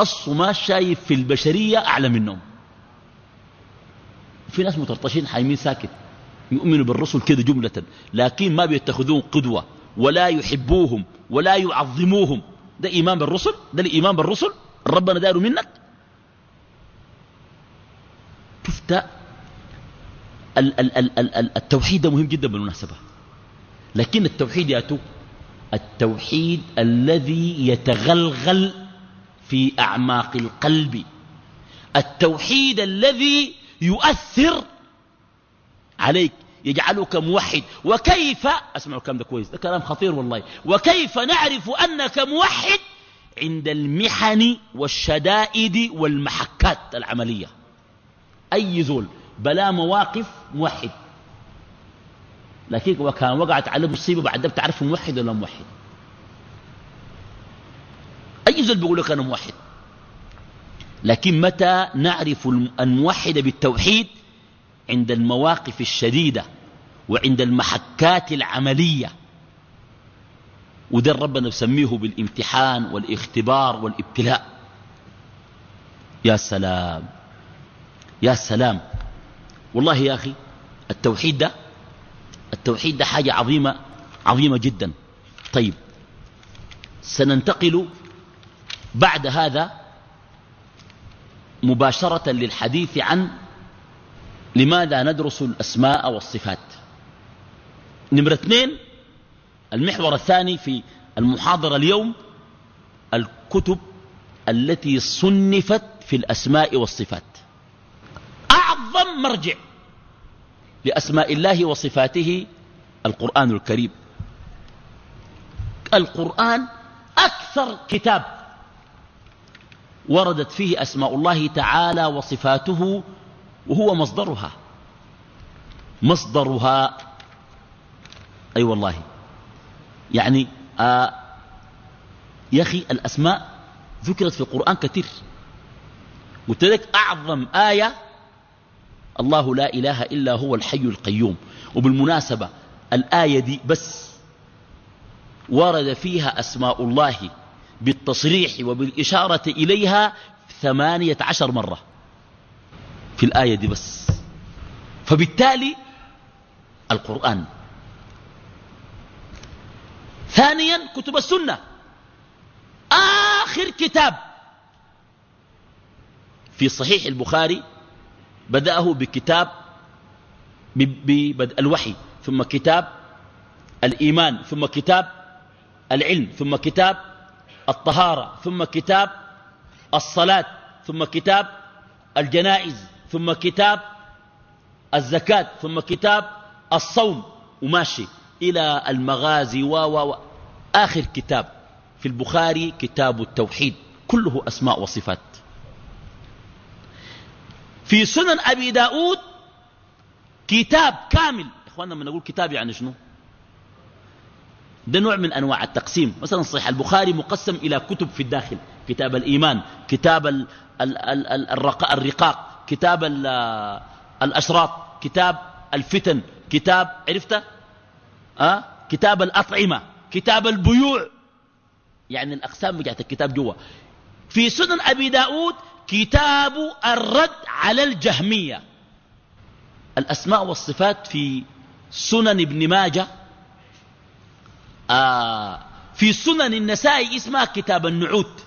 أصل ما شايف في البشرية أعلى منهم. في ناس مترطشين حايمين ساكت. يؤمنوا بالرسل كده جملة. لكن ما بيتخذون قدوة. ولا يحبوهم. ولا يعظموهم. ده إيمان بالرسل؟ ده الإيمان بالرسل؟ ربنا داره منك؟ شفت التوحيد مهم جدا بالمناسبة. لكن التوحيد ياتو التوحيد الذي يتغلغل في أعماق القلب. التوحيد الذي يؤثر عليك يجعلك موحد. وكيف أسمعوا الكلام ده كويس ده كلام خطير والله. وكيف نعرف أنك موحد؟ عند المحن والشدائد والمحكات العملية. أي زول بلا مواقف موحد. لكن وكان وقعت عليه مصيبة بعد ده بتعرف موحد ولا موحد. أي زول بيقول لك أنا موحد؟ لكن متى نعرف الموحد بالتوحيد؟ عند المواقف الشديدة وعند المحكات العملية. وده ربنا بسميه بالامتحان والاختبار والابتلاء. يا سلام. يا سلام. والله يا أخي التوحيد ده التوحيد ده حاجة عظيمة عظيمة جدا. طيب سننتقل بعد هذا مباشرة للحديث عن لماذا ندرس الأسماء والصفات. نمرة اثنين المحور الثاني في المحاضرة اليوم الكتب التي صنفت في الأسماء والصفات. أعظم مرجع لأسماء الله وصفاته القرآن الكريم. القرآن أكثر كتاب وردت فيه أسماء الله تعالى وصفاته وهو مصدرها. مصدرها أي أيوة والله يعني آه يا أخي الأسماء ذكرت في القرآن كثير. قلت لك أعظم آية الله لا إله إلا هو الحي القيوم. وبالمناسبة الآية دي بس ورد فيها أسماء الله بالتصريح وبالإشارة إليها ثمانية عشر مرة. في الآية دي بس. فبالتالي القرآن. ثانيا كتب السنة. آخر كتاب في صحيح البخاري بدأه بكتاب ببدء الوحي ثم كتاب الإيمان ثم كتاب العلم ثم كتاب الطهارة ثم كتاب الصلاة ثم كتاب الجنائز ثم كتاب الزكاة ثم كتاب الصوم وماشي إلى المغازي و و آخر كتاب في البخاري كتاب التوحيد كله أسماء وصفات. في سنن أبي داود كتاب كامل. إخواننا من نقول كتاب يعني شنو؟ ده نوع من أنواع التقسيم. مثلا صحيح البخاري مقسم إلى كتب في الداخل. كتاب الإيمان كتاب ال ال ال الرقاق كتاب الأشراط كتاب الفتن كتاب عرفت؟ أه؟ كتاب الأطعمة كتاب البيوع. يعني الأقسام بتاعت الكتاب جوا. في سنن أبي داود كتاب الرد على الجهمية. الأسماء والصفات في سنن ابن ماجه. آه في سنن النسائي اسمها كتاب النعوت.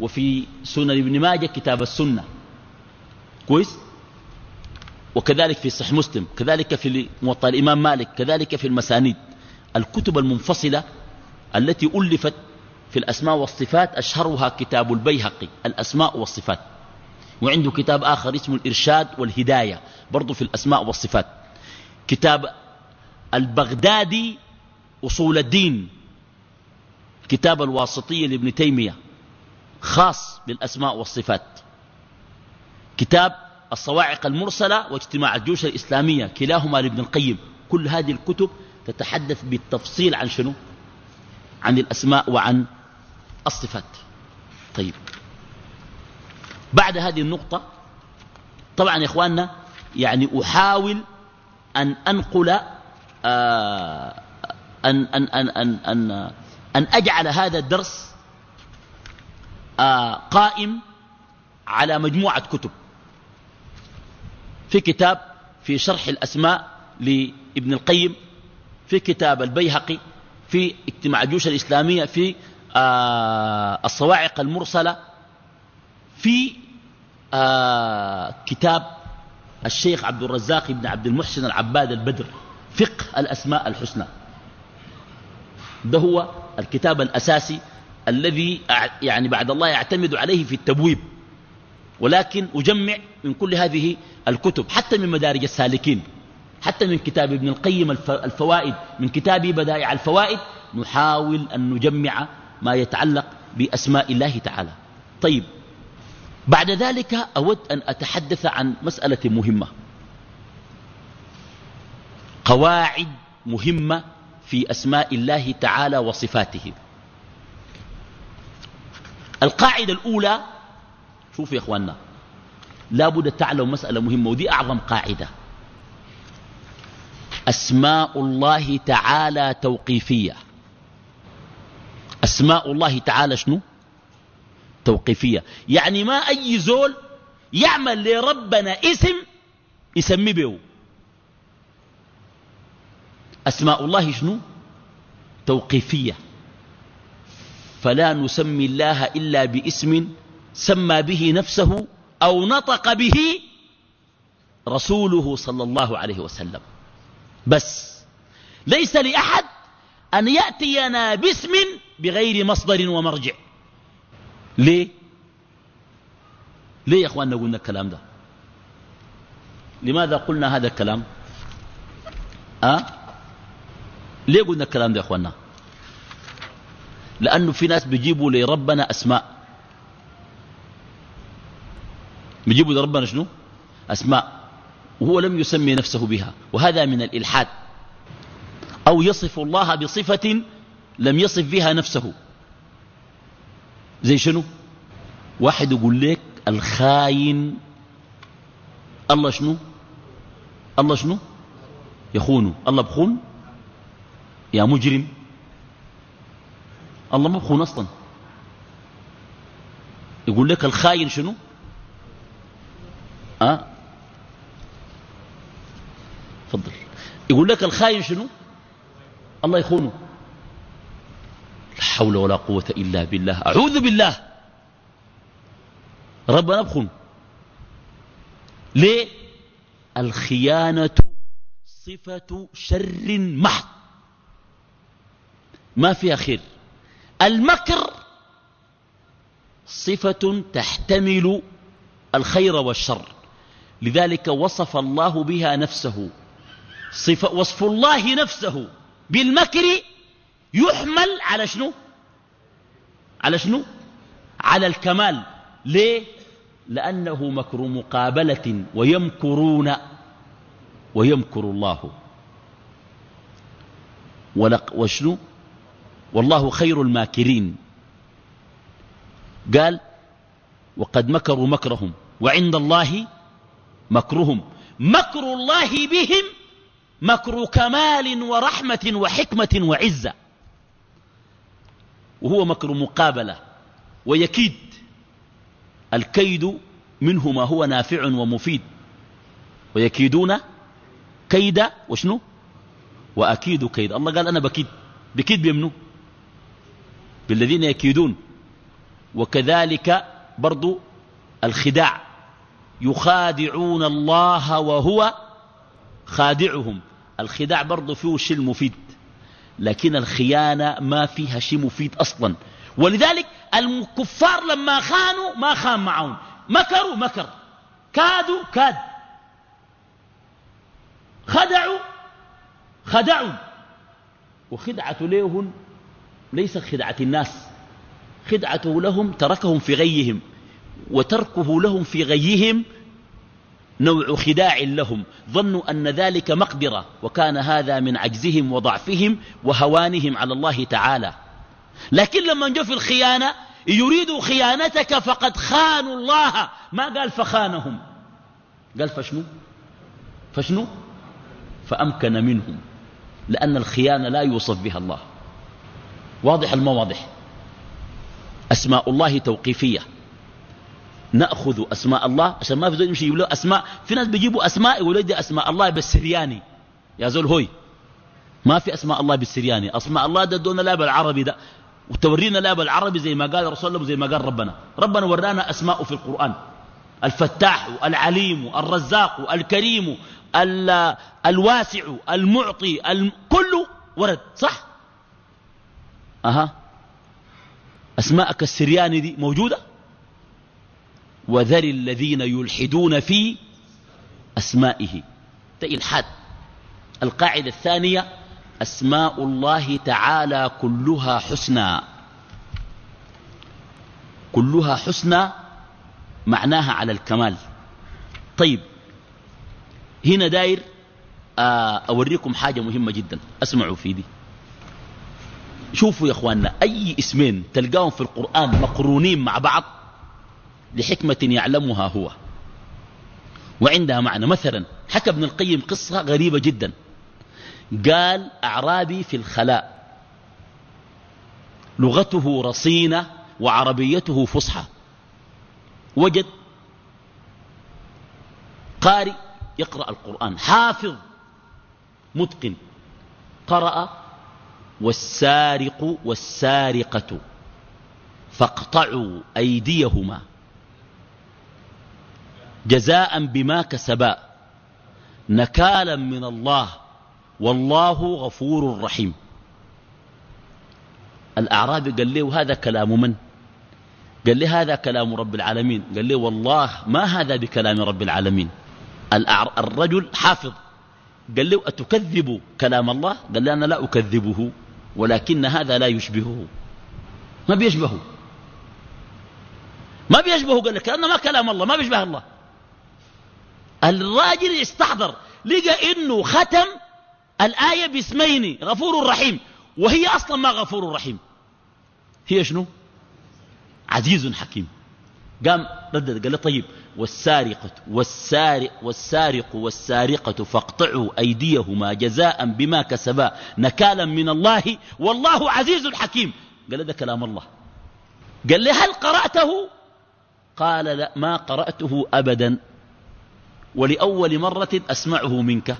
وفي سنن ابن ماجه كتاب السنة. كويس؟ وكذلك في صحيح مسلم كذلك في موطأ الإمام مالك كذلك في المسانيد. الكتب المنفصلة التي ألفت في الأسماء والصفات أشهرها كتاب البيهقي الأسماء والصفات. وعنده كتاب آخر اسمه الإرشاد والهداية برضو في الأسماء والصفات. كتاب البغدادي أصول الدين كتاب الواسطية لابن تيمية خاص بالأسماء والصفات. كتاب الصواعق المرسلة واجتماع الجيوش الإسلامية كلاهما لابن القيم. كل هذه الكتب تتحدث بالتفصيل عن شنو؟ عن الأسماء وعن الصفات. طيب. بعد هذه النقطة طبعا يا إخواننا يعني أحاول أن أنقل آه أن, أن, أن, أن, أن, أن أجعل هذا الدرس آه قائم على مجموعة كتب. في كتاب في شرح الأسماء لابن القيم في كتاب البيهقي في اجتماع الجيوش الإسلامية في آه الصواعق المرسلة في آه كتاب الشيخ عبد الرزاق بن عبد المحسن العباد البدر فقه الأسماء الحسنى. ده هو الكتاب الأساسي الذي يعني بعد الله يعتمد عليه في التبويب. ولكن أجمع من كل هذه الكتب حتى من مدارج السالكين حتى من كتاب ابن القيم الفوائد من كتاب بدائع الفوائد نحاول أن نجمع ما يتعلق بأسماء الله تعالى. طيب بعد ذلك أود أن أتحدث عن مسألة مهمة. قواعد مهمة في أسماء الله تعالى وصفاته. القاعدة الأولى شوفوا يا أخواننا لابد تعلم مسألة مهمة ودي أعظم قاعدة. أسماء الله تعالى توقيفية. أسماء الله تعالى شنو؟ توقيفية. يعني ما أي زول يعمل لربنا اسم يسمي به. أسماء الله شنو؟ توقيفية. فلا نسمي الله إلا باسم سمى به نفسه أو نطق به رسوله صلى الله عليه وسلم. بس ليس لأحد أن يأتينا باسم بغير مصدر ومرجع. ليه؟ ليه يا أخواننا قلنا الكلام ده؟ لماذا قلنا هذا الكلام؟ أه؟ ليه قلنا الكلام ده يا أخواننا؟ لأنه في ناس بيجيبوا لربنا أسماء. بيجيبوا لربنا شنو؟ أسماء. وهو لم يسمي نفسه بها. وهذا من الإلحاد. أو يصف الله بصفة لم يصف بها نفسه. زي شنو؟ واحد يقول لك الخاين الله شنو؟ الله شنو؟ يخونه الله بخون؟ يا مجرم. الله ما بخون أصلا. يقول لك الخاين شنو؟ أه؟ فضل يقول لك الخاين شنو؟ الله يخونه. حول ولا قوة إلا بالله. أعوذ بالله. ربنا بخون ليه؟ الخيانة صفة شر محض ما فيها خير. المكر صفة تحتمل الخير والشر. لذلك وصف الله بها نفسه. صفة وصف الله نفسه بالمكر يحمل على شنو؟ على شنو؟ على الكمال. ليه؟ لأنه مكر مقابلة ويمكرون ويمكر الله. ولق وشنو؟ والله خير الماكرين. قال وقد مكروا مكرهم وعند الله مكرهم. مكر الله بهم مكر كمال ورحمة وحكمة وعزة. وهو مكر مقابلة ويكيد الكيد منه ما هو نافع ومفيد ويكيدون كيد وشنو؟ وأكيد كيد. الله قال أنا بكيد. بكيد بيمنو؟ بالذين يكيدون. وكذلك برضو الخداع. يخادعون الله وهو خادعهم. الخداع برضو فيه شيء مفيد. لكن الخيانة ما فيها شيء مفيد أصلا. ولذلك الكفار لما خانوا ما خان معهم. مكروا مكر. كادوا كاد. خدعوا خدعوا. وخدعة ليهن ليست خدعة الناس. خدعته لهم تركهم في غيهم. وتركه لهم في غيهم نوع خداع لهم ظنوا أن ذلك مقدرة وكان هذا من عجزهم وضعفهم وهوانهم على الله تعالى. لكن لما جو في الخيانة يريدوا خيانتك فقد خانوا الله. ما قال فخانهم؟ قال فشنو؟ فشنو؟ فأمكن منهم لأن الخيانة لا يوصف بها الله. واضح المواضح؟ أسماء الله توقيفية. نأخذ أسماء الله. عشان ما في زول يمشي يجيب له أسماء. في ناس بيجيبوا أسماء يقولوا دي أسماء الله بالسرياني. يا زول هوي. ما في أسماء الله بالسرياني. أسماء الله ده دون لا بالعربي ده. وتورينا لا بالعربي زي ما قال رسول الله زي ما قال ربنا. ربنا ورانا أسماء في القرآن. الفتاح العليم الرزاق الكريم الواسع المعطي كله ورد. صح؟ أها. أسماءك السرياني دي موجودة؟ وذر الذين يلحدون في أسمائه. إلحاد. القاعدة الثانية أسماء الله تعالى كلها حسنى. كلها حسنى معناها على الكمال. طيب هنا داير آه، أوريكم حاجة مهمة جدا. أسمعوا في دي. شوفوا يا أخواننا أي اسمين تلقاهم في القرآن مقرونين مع بعض لحكمة يعلمها هو. وعندها معنى. مثلا حكى ابن القيم قصة غريبة جدا. قال أعرابي في الخلاء. لغته رصينة وعربيته فصحى. وجد قارئ يقرأ القرآن. حافظ متقن. قرأ والسارق والسارقة. فاقطعوا أيديهما. جزاء بما كسبا. نكالا من الله. والله غفور رحيم. الأعرابي قال له هذا كلام من؟ قال لي هذا كلام رب العالمين. قال لي والله ما هذا بكلام رب العالمين. الرجل حافظ. قال له أتكذب كلام الله؟ قال لي أنا لا أكذبه ولكن هذا لا يشبهه. ما بيشبهه. ما بيشبهه قال لك أنا ما كلام الله ما بيشبه الله. الراجل استحضر لقى إنه ختم الآية باسمين غفور رحيم. وهي أصلا ما غفور رحيم. هي شنو؟ عزيز حكيم. قام ردد قال له طيب والسارقة والسارق والسارق والسارقة فاقطعوا أيديهما جزاء بما كسبا نكالا من الله. والله عزيز حكيم. قال ده كلام الله. قال لي هل قرأته؟ قال لا ما قرأته أبدا. ولأول مرة أسمعه منك.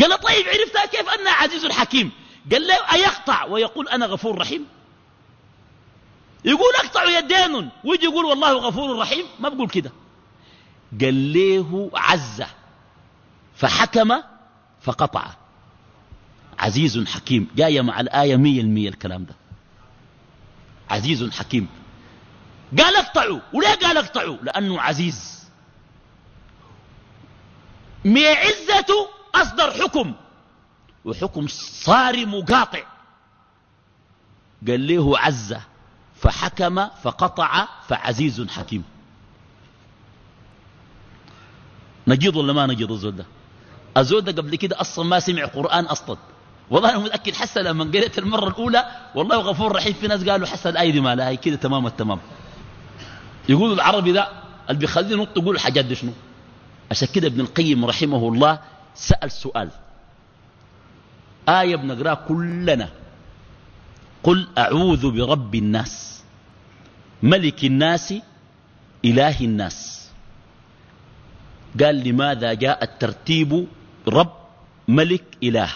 قال طيب عرفتها كيف أنها عزيز حكيم؟ قال له أيقطع؟ ويقول أنا غفور رحيم. يقول اقطعوا يدين ويجي يقول والله غفور رحيم. ما بقول كده. قال له عز. فحكم فقطع. عزيز حكيم. جاية مع الآية مية المية الكلام ده. عزيز حكيم. قال اقطعوا. وليه قال اقطعوا؟ لأنه عزيز. مي عزته أصدر حكم. وحكم صارم قاطع قال له عز؟ فحكم فقطع فعزيز حكيم. نجيض ولا ما نجيض الزول ده؟ الزول ده قبل كده أصلا ما سمع قرآن أصلا. والله أنا متأكد حسن لما قريت المرة الأولى والله غفور رحيم في ناس قالوا حسن الآية دي ما لها كده تمام التمام. يقولوا العربي ده اللي بيخليه نط يقول الحاجات دي شنو؟ عشان كده ابن القيم رحمه الله سأل سؤال. آية بنقرأها كلنا. قل أعوذ برب الناس ملك الناس إله الناس. قال لماذا جاء الترتيب رب ملك إله؟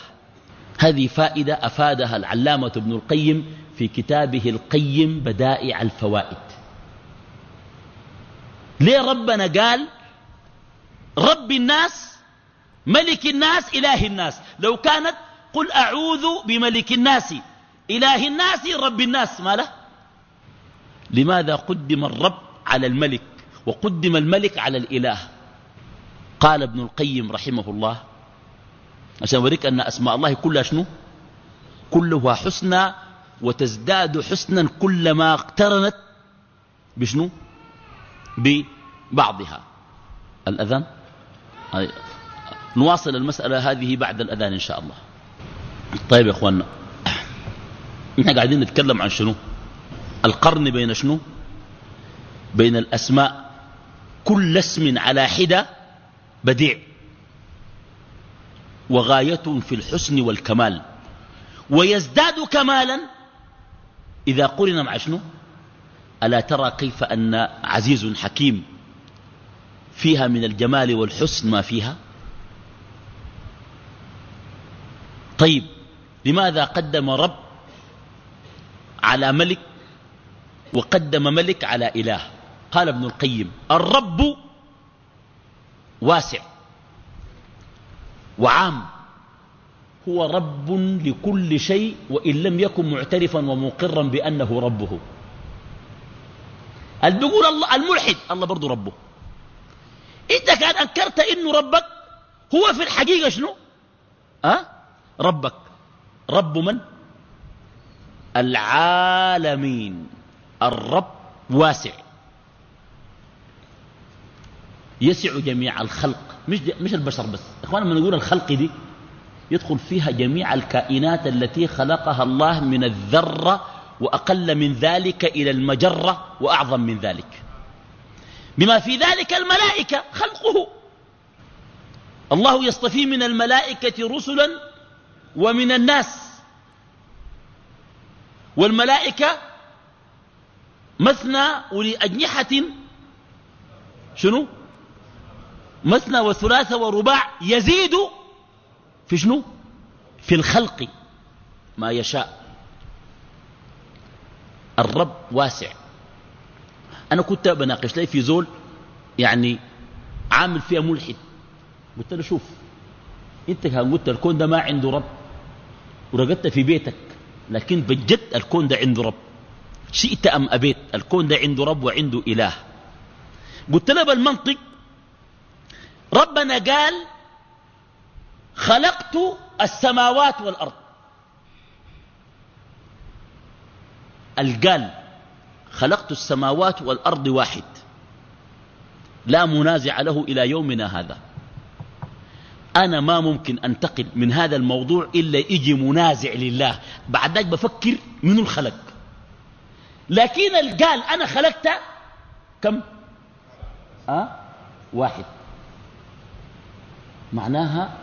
هذه فائدة أفادها العلامة ابن القيم في كتابه القيم بدائع الفوائد. ليه ربنا قال رب الناس ملك الناس إله الناس. لو كانت قل أعوذ بملك الناس إله الناس رب الناس ما له؟ لماذا قدم الرب على الملك وقدم الملك على الإله؟ قال ابن القيم رحمه الله عشان أوريك أن أسماء الله كلها شنو؟ كلها حسنى وتزداد حسنا كلما اقترنت بشنو؟ ببعضها. الأذان؟ نواصل المسألة هذه بعد الأذان إن شاء الله. طيب يا أخواننا نحن قاعدين نتكلم عن شنو؟ القرن بين شنو؟ بين الأسماء. كل اسم على حدة بديع. وغاية في الحسن والكمال. ويزداد كمالا إذا قرن مع شنو؟ ألا ترى كيف أن عزيز حكيم فيها من الجمال والحسن ما فيها؟ طيب لماذا قدم رب على ملك وقدم ملك على إله؟ قال ابن القيم الرب واسع وعام هو رب لكل شيء وإن لم يكن معترفا ومقرا بأنه ربه. اللي بيقول الله الملحد الله برضه ربه. انت كان انكرت انه ربك هو في الحقيقة شنو؟ أه؟ ربك. رب من؟ العالمين. الرب واسع. يسع جميع الخلق. مش مش البشر بس. اخوانا لما نقول الخلق دي يدخل فيها جميع الكائنات التي خلقها الله من الذرة وأقل من ذلك إلى المجرة وأعظم من ذلك. بما في ذلك الملائكة خلقه. الله يصطفي من الملائكة رسلا ومن الناس. والملائكة مثنى أولي أجنحة شنو؟ مثنى وثلاثة ورباع يزيد في شنو؟ في الخلق ما يشاء. الرب واسع. أنا كنت بناقش لي في زول يعني عامل فيها ملحد. قلت له شوف أنت كان قلت الكون ده ما عنده رب ورقدت في بيتك لكن بجد الكون ده عنده رب. شئت أم أبيت الكون ده عنده رب وعنده إله. قلت له بالمنطق ربنا قال خلقت السماوات والأرض. القال خلقت السماوات والأرض واحد. لا منازع له إلى يومنا هذا. أنا ما ممكن أنتقل من هذا الموضوع إلا يجي منازع لله. بعد ذلك بفكر من الخلق. لكن القال أنا خلقت كم؟ أه؟ واحد. معناها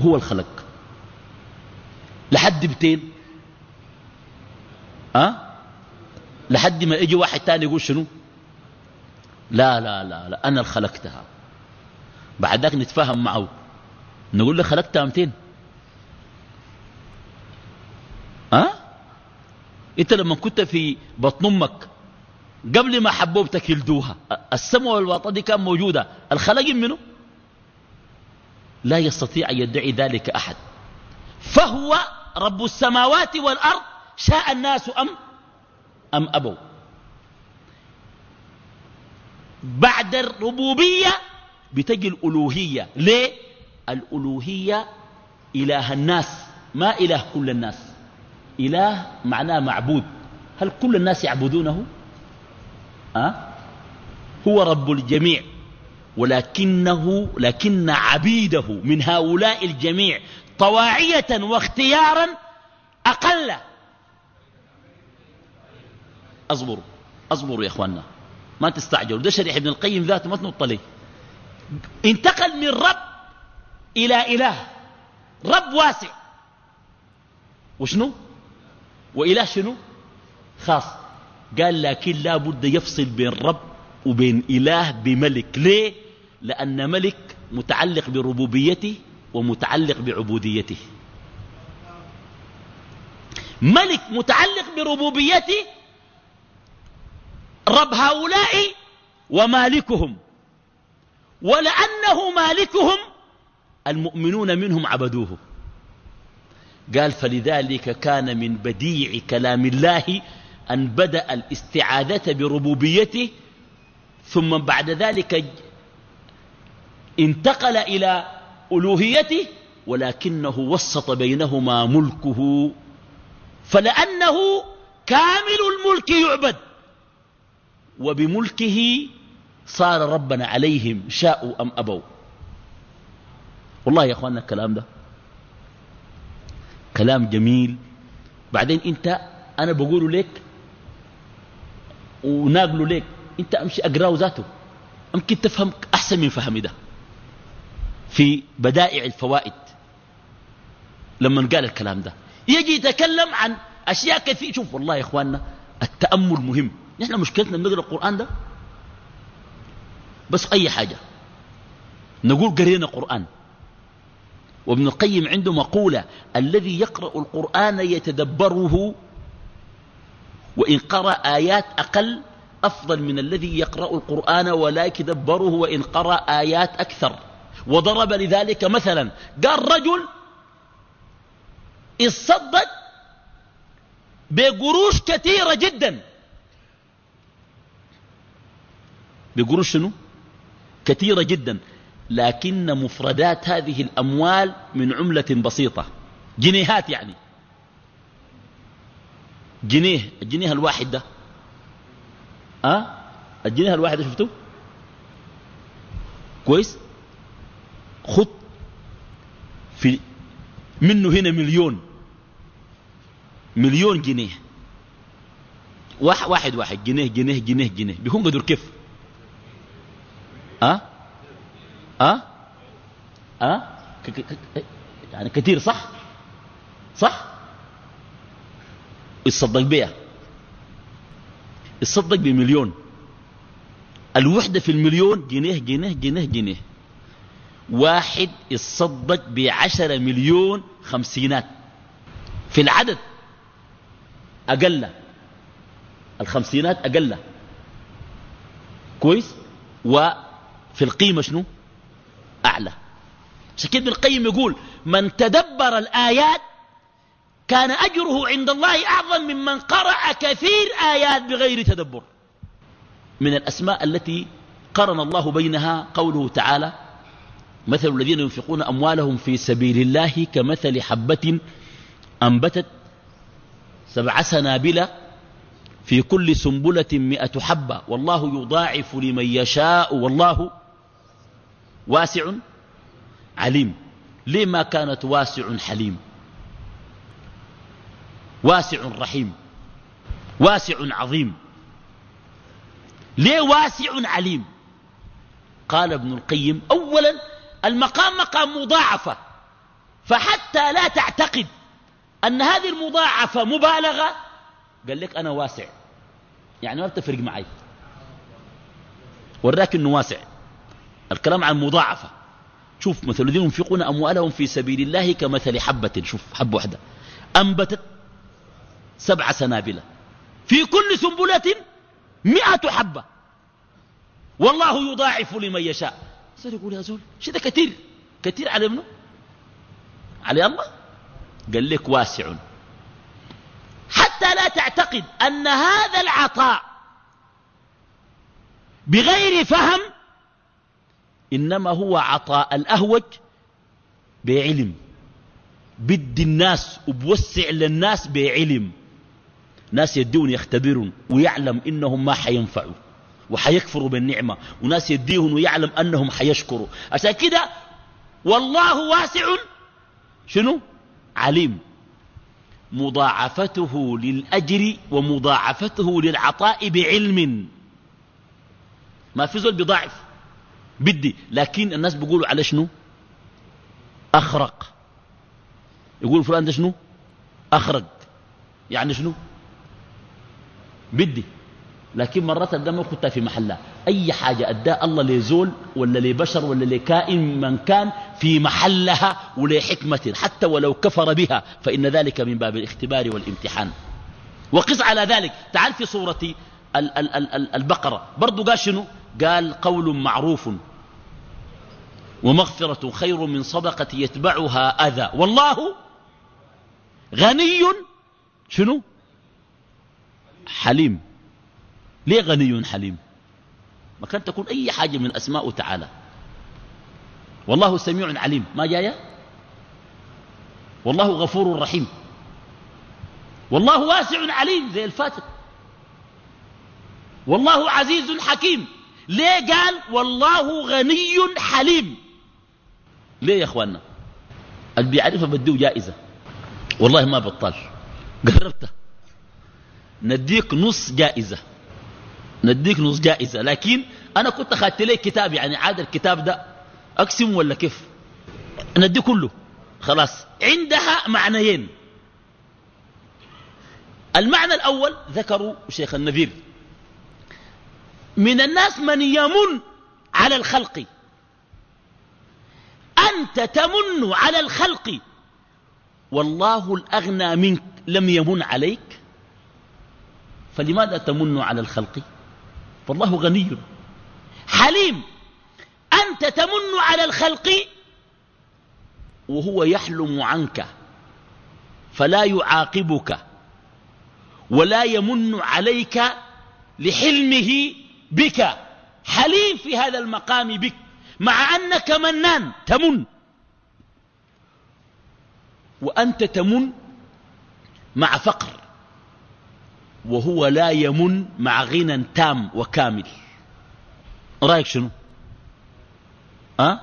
هو الخلق. لحد بتين. أه؟ لحد ما يجي واحد تاني يقول شنو؟ لا لا لا لا أنا اللي خلقتها. بعد ذاك نتفاهم معه. نقول له خلقتها 200 ها؟ أه؟ أنت لما كنت في بطن أمك قبل ما حبوبتك يلدوها السماء والوطن دي كان موجودة. الخلق منه؟ لا يستطيع أن يدعي ذلك أحد. فهو رب السماوات والأرض شاء الناس أم أم أبوا بعد الربوبية بتجي الألوهية. ليه؟ الألوهية إله الناس. ما إله كل الناس. إله معناه معبود. هل كل الناس يعبدونه؟ أه؟ هو رب الجميع. ولكنه لكن عبيده من هؤلاء الجميع طواعية واختيارا أقل اصبروا اصبروا يا إخواننا ما تستعجلوا ده شريح ابن القيم ذاته ما تنط انتقل من رب إلى إله رب واسع. وشنو؟ وإله شنو؟ خاص. قال لكن لا بد يفصل بين رب وبين إله بملك. ليه؟ لأن ملك متعلق بربوبيته ومتعلق بعبوديته. ملك متعلق بربوبيته رب هؤلاء ومالكهم ولأنه مالكهم المؤمنون منهم عبدوه. قال فلذلك كان من بديع كلام الله أن بدأ الاستعاذة بربوبيته ثم بعد ذلك انتقل إلى ألوهيته ولكنه وسط بينهما ملكه فلأنه كامل الملك يعبد. وبملكه صار ربنا عليهم شاءوا أم أبوا. والله يا أخواننا الكلام ده كلام جميل. بعدين أنت أنا بقوله لك وناقله لك أنت أمشي أقرأه ذاته. يمكن تفهم أحسن من فهمي ده. في بدائع الفوائد لما قال الكلام ده. يجي يتكلم عن أشياء كثير شوف والله يا أخواننا التأمل مهم. نحن مشكلتنا بنقرأ القرآن ده؟ بس أي حاجة. نقول قرينا قرآن. وابن القيم عنده مقولة الذي يقرأ القرآن يتدبره وإن قرأ آيات أقل أفضل من الذي يقرأ القرآن ولا يتدبره وإن قرأ آيات أكثر. وضرب لذلك مثلا قال رجل اصدق بقروش كثيرة جدا. بقروش شنو؟ كثيرة جدا. لكن مفردات هذه الأموال من عملة بسيطة. جنيهات يعني. جنيه الجنيه الواحد ده أه؟ الجنيه الواحد ده كويس؟ خد في منه هنا مليون. مليون جنيه. واحد واحد. جنيه جنيه جنيه جنيه. بيكون قدر كيف؟ أه؟ أه؟ أه؟ يعني كثير صح؟ صح؟ يتصدق بيها يتصدق بمليون. الوحدة في المليون جنيه جنيه جنيه جنيه. واحد يتصدق بعشرة مليون خمسينات. في العدد أقل. الخمسينات أقل. كويس؟ وفي القيمة شنو؟ أعلى. عشان ابن القيم يقول من تدبر الآيات كان أجره عند الله أعظم ممن قرأ كثير آيات بغير تدبر. من الأسماء التي قرن الله بينها قوله تعالى مثل الذين ينفقون أموالهم في سبيل الله كمثل حبة أنبتت سبع سنابل في كل سنبلة مئة حبة. والله يضاعف لمن يشاء والله واسع عليم. ليه ما كانت واسع حليم؟ واسع رحيم. واسع عظيم. ليه واسع عليم؟ قال ابن القيم أولا المقام مقام مضاعفة فحتى لا تعتقد أن هذه المضاعفة مبالغة قال لك أنا واسع. يعني ما بتفرق معي. وراك أنه واسع. الكلام عن مضاعفة. شوف مثل الذين ينفقون أموالهم في سبيل الله كمثل حبة شوف حبة واحدة. أنبتت سبع سنابل في كل سنبلة مئة حبة. والله يضاعف لمن يشاء. صار يقول يا زول شيء كثير؟ كثير على منه على الله؟ قال لك واسع. حتى لا تعتقد أن هذا العطاء بغير فهم إنما هو عطاء الأهوج بعلم. بدي الناس وبوسع للناس بعلم. ناس يدون يختبرون ويعلم إنهم ما حينفعوا وحيكفروا بالنعمة. وناس يديهم ويعلم أنهم حيشكروا. عشان كده والله واسع شنو؟ عليم. مضاعفته للأجر ومضاعفته للعطاء بعلم. ما في زول بضاعف بدي. لكن الناس بيقولوا على شنو؟ أخرق. يقول فلان ده شنو؟ أخرق يعني شنو؟ بدي. لكن مرات الدم ما في محلها. أي حاجة أداء الله لزول ولا لبشر ولا لكائن من كان في محلها ولحكمة. حتى ولو كفر بها فإن ذلك من باب الاختبار والامتحان. وقس على ذلك. تعال في صورة البقرة. برضو قال شنو؟ قال قول معروف. ومغفرة خير من صدقة يتبعها أذى. والله غني. شنو؟ حليم. ليه غني حليم؟ ما كان تكون أي حاجة من أسماءه تعالى. والله سميع عليم. ما جاية؟ والله غفور رحيم. والله واسع عليم زي الفاتح. والله عزيز حكيم. ليه قال والله غني حليم؟ ليه يا اخواننا؟ اللي بيعرفها بديه جائزة. والله ما بطال. قربت نديك نص جائزة. نديك نص جائزة. لكن أنا كنت أخذت لي كتاب؟ يعني عاد الكتاب ده أقسم ولا كيف؟ ندي كله. خلاص. عندها معنيين. المعنى الأول ذكروا شيخ النذير من الناس من يمن على الخلق. أنت تمن على الخلق. والله الأغنى منك لم يمن عليك. فلماذا تمن على الخلق؟ فالله غني. حليم أنت تمن على الخلق وهو يحلم عنك فلا يعاقبك ولا يمن عليك لحلمه بك. حليم في هذا المقام بك. مع أنك منان تمن. وأنت تمن مع فقر. وهو لا يمن مع غنى تام وكامل. رأيك شنو؟ أه؟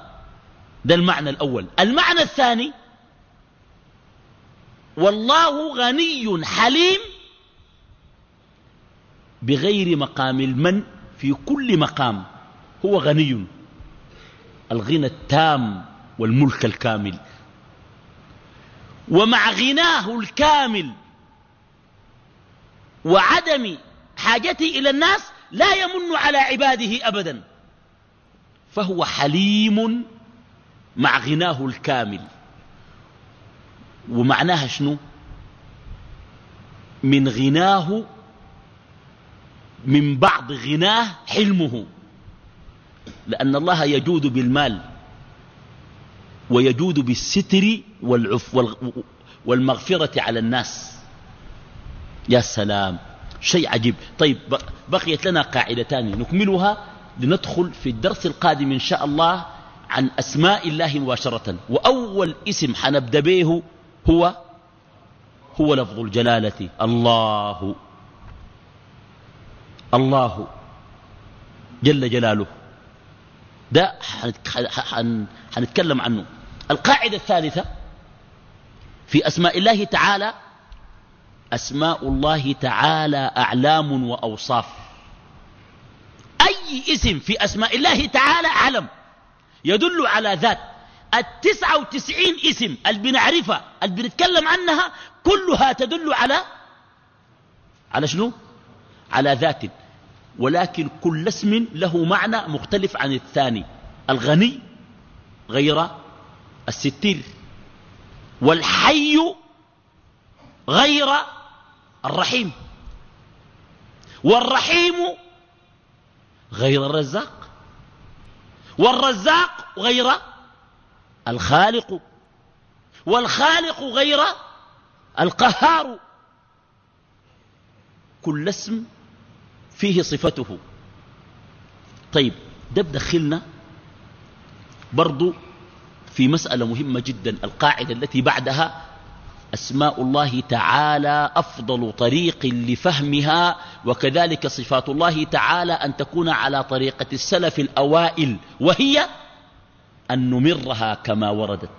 ده المعنى الأول. المعنى الثاني والله غني حليم بغير مقام المن في كل مقام. هو غني. الغنى التام والملك الكامل. ومع غناه الكامل وعدم حاجته إلى الناس لا يمن على عباده أبدا. فهو حليم مع غناه الكامل. ومعناها شنو؟ من غناه من بعض غناه حلمه. لأن الله يجود بالمال ويجود بالستر والعف والمغفرة على الناس. يا سلام. شيء عجيب. طيب بقيت لنا قاعدتان نكملها لندخل في الدرس القادم إن شاء الله عن أسماء الله مباشرة. وأول اسم حنبدأ به هو هو لفظ الجلالة. الله. الله. جل جلاله. ده حنتكلم عنه. القاعدة الثالثة في أسماء الله تعالى أسماء الله تعالى أعلام وأوصاف. أي اسم في أسماء الله تعالى علم يدل على ذات. التسعة وتسعين اسم اللي بنعرفها اللي بنتكلم عنها كلها تدل على على شنو؟ على ذات. ولكن كل اسم له معنى مختلف عن الثاني. الغني غير الستير. والحي غير الرحيم. والرحيم غير الرزاق. والرزاق غير الخالق. والخالق غير القهار. كل اسم فيه صفته. طيب ده بدخلنا برضو في مسألة مهمة جدا القاعدة التي بعدها أسماء الله تعالى أفضل طريق لفهمها وكذلك صفات الله تعالى أن تكون على طريقة السلف الأوائل وهي أن نمرها كما وردت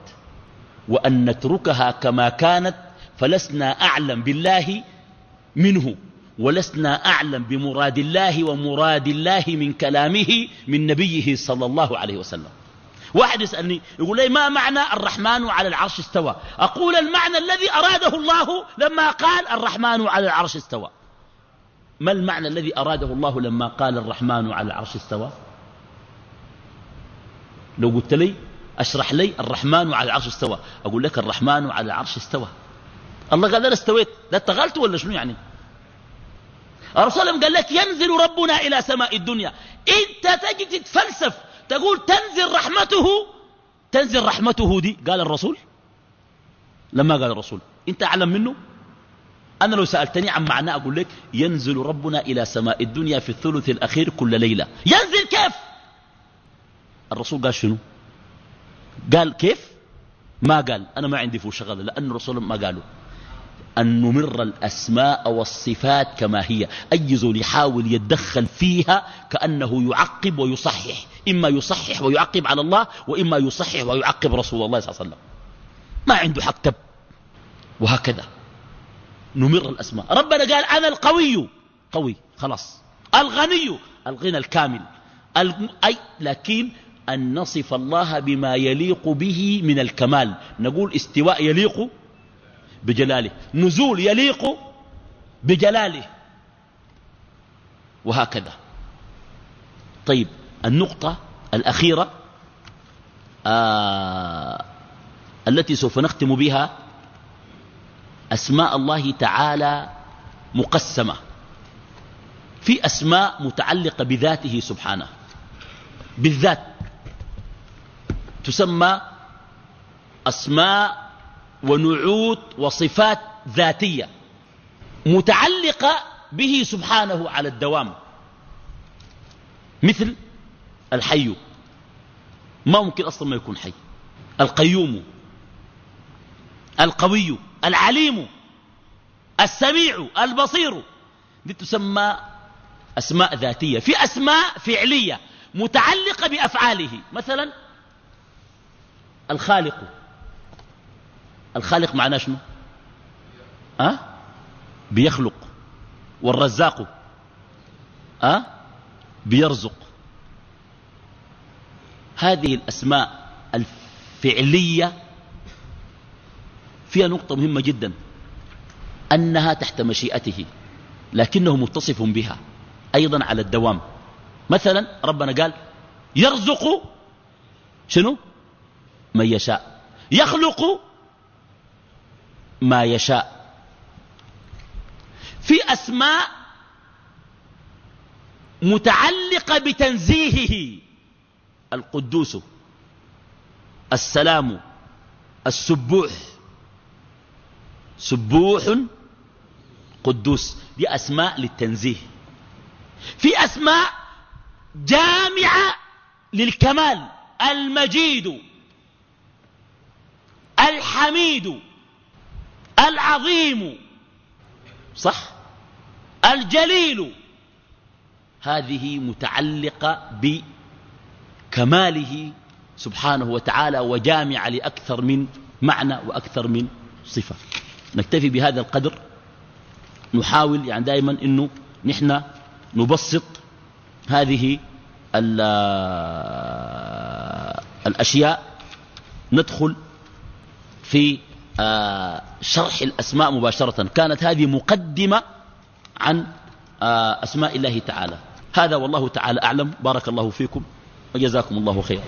وأن نتركها كما كانت فلسنا أعلم بالله منه. ولسنا أعلم بمراد الله ومراد الله من كلامه من نبيه صلى الله عليه وسلم. واحد يسألني يقول لي ما معنى الرحمن على العرش استوى؟ أقول المعنى الذي أراده الله لما قال الرحمن على العرش استوى. ما المعنى الذي أراده الله لما قال الرحمن على العرش استوى؟ لو قلت لي أشرح لي الرحمن على العرش استوى. أقول لك الرحمن على العرش استوى. الله قال أنا استويت لا اتغلت ولا شنو يعني؟ الرسول قال لك ينزل ربنا إلى سماء الدنيا. إنت تجي تتفلسف تقول تنزل رحمته تنزل رحمته دي قال الرسول. لما قال الرسول إنت أعلم منه؟ أنا لو سألتني عن معناه أقول لك ينزل ربنا إلى سماء الدنيا في الثلث الأخير كل ليلة. ينزل كيف؟ الرسول قال شنو؟ قال كيف؟ ما قال. أنا ما عندي فيه شغل لأن الرسول ما قالوا أن نمر الأسماء والصفات كما هي. أي زول يحاول يتدخل فيها كأنه يعقب ويصحح. إما يصحح ويعقب على الله وإما يصحح ويعقب رسول الله صلى الله عليه وسلم. ما عنده حق تب. وهكذا. نمر الأسماء. ربنا قال أنا القوي. قوي. خلاص. الغني. الغنى الكامل. أي لكن أن نصف الله بما يليق به من الكمال. نقول استواء يليق بجلاله. نزول يليق بجلاله. وهكذا. طيب النقطة الأخيرة آه التي سوف نختم بها أسماء الله تعالى مقسمة. في أسماء متعلقة بذاته سبحانه. بالذات تسمى أسماء ونعوت وصفات ذاتية متعلقة به سبحانه على الدوام. مثل الحي. ما ممكن أصلا ما يكون حي. القيوم. القوي. العليم. السميع. البصير. دي تسمى أسماء ذاتية. في أسماء فعلية متعلقة بأفعاله. مثلا الخالق. الخالق معناه شنو؟ أه؟ بيخلق. والرزاق أه؟ بيرزق. هذه الأسماء الفعلية فيها نقطة مهمة جدا. أنها تحت مشيئته لكنه متصف بها أيضا على الدوام. مثلا ربنا قال يرزق شنو؟ من يشاء. يخلق ما يشاء. في أسماء متعلقة بتنزيهه. القدوس السلام السبوح. سبوح قدوس. دي أسماء للتنزيه. في أسماء جامعة للكمال. المجيد الحميد. العظيم صح؟ الجليل. هذه متعلقة بكماله سبحانه وتعالى وجامعة لأكثر من معنى وأكثر من صفة. نكتفي بهذا القدر نحاول يعني دائما أنه نحن نبسط هذه الأشياء ندخل في آه، شرح الأسماء مباشرة. كانت هذه مقدمة عن آه، أسماء الله تعالى. هذا والله تعالى أعلم. بارك الله فيكم وجزاكم الله خيرا.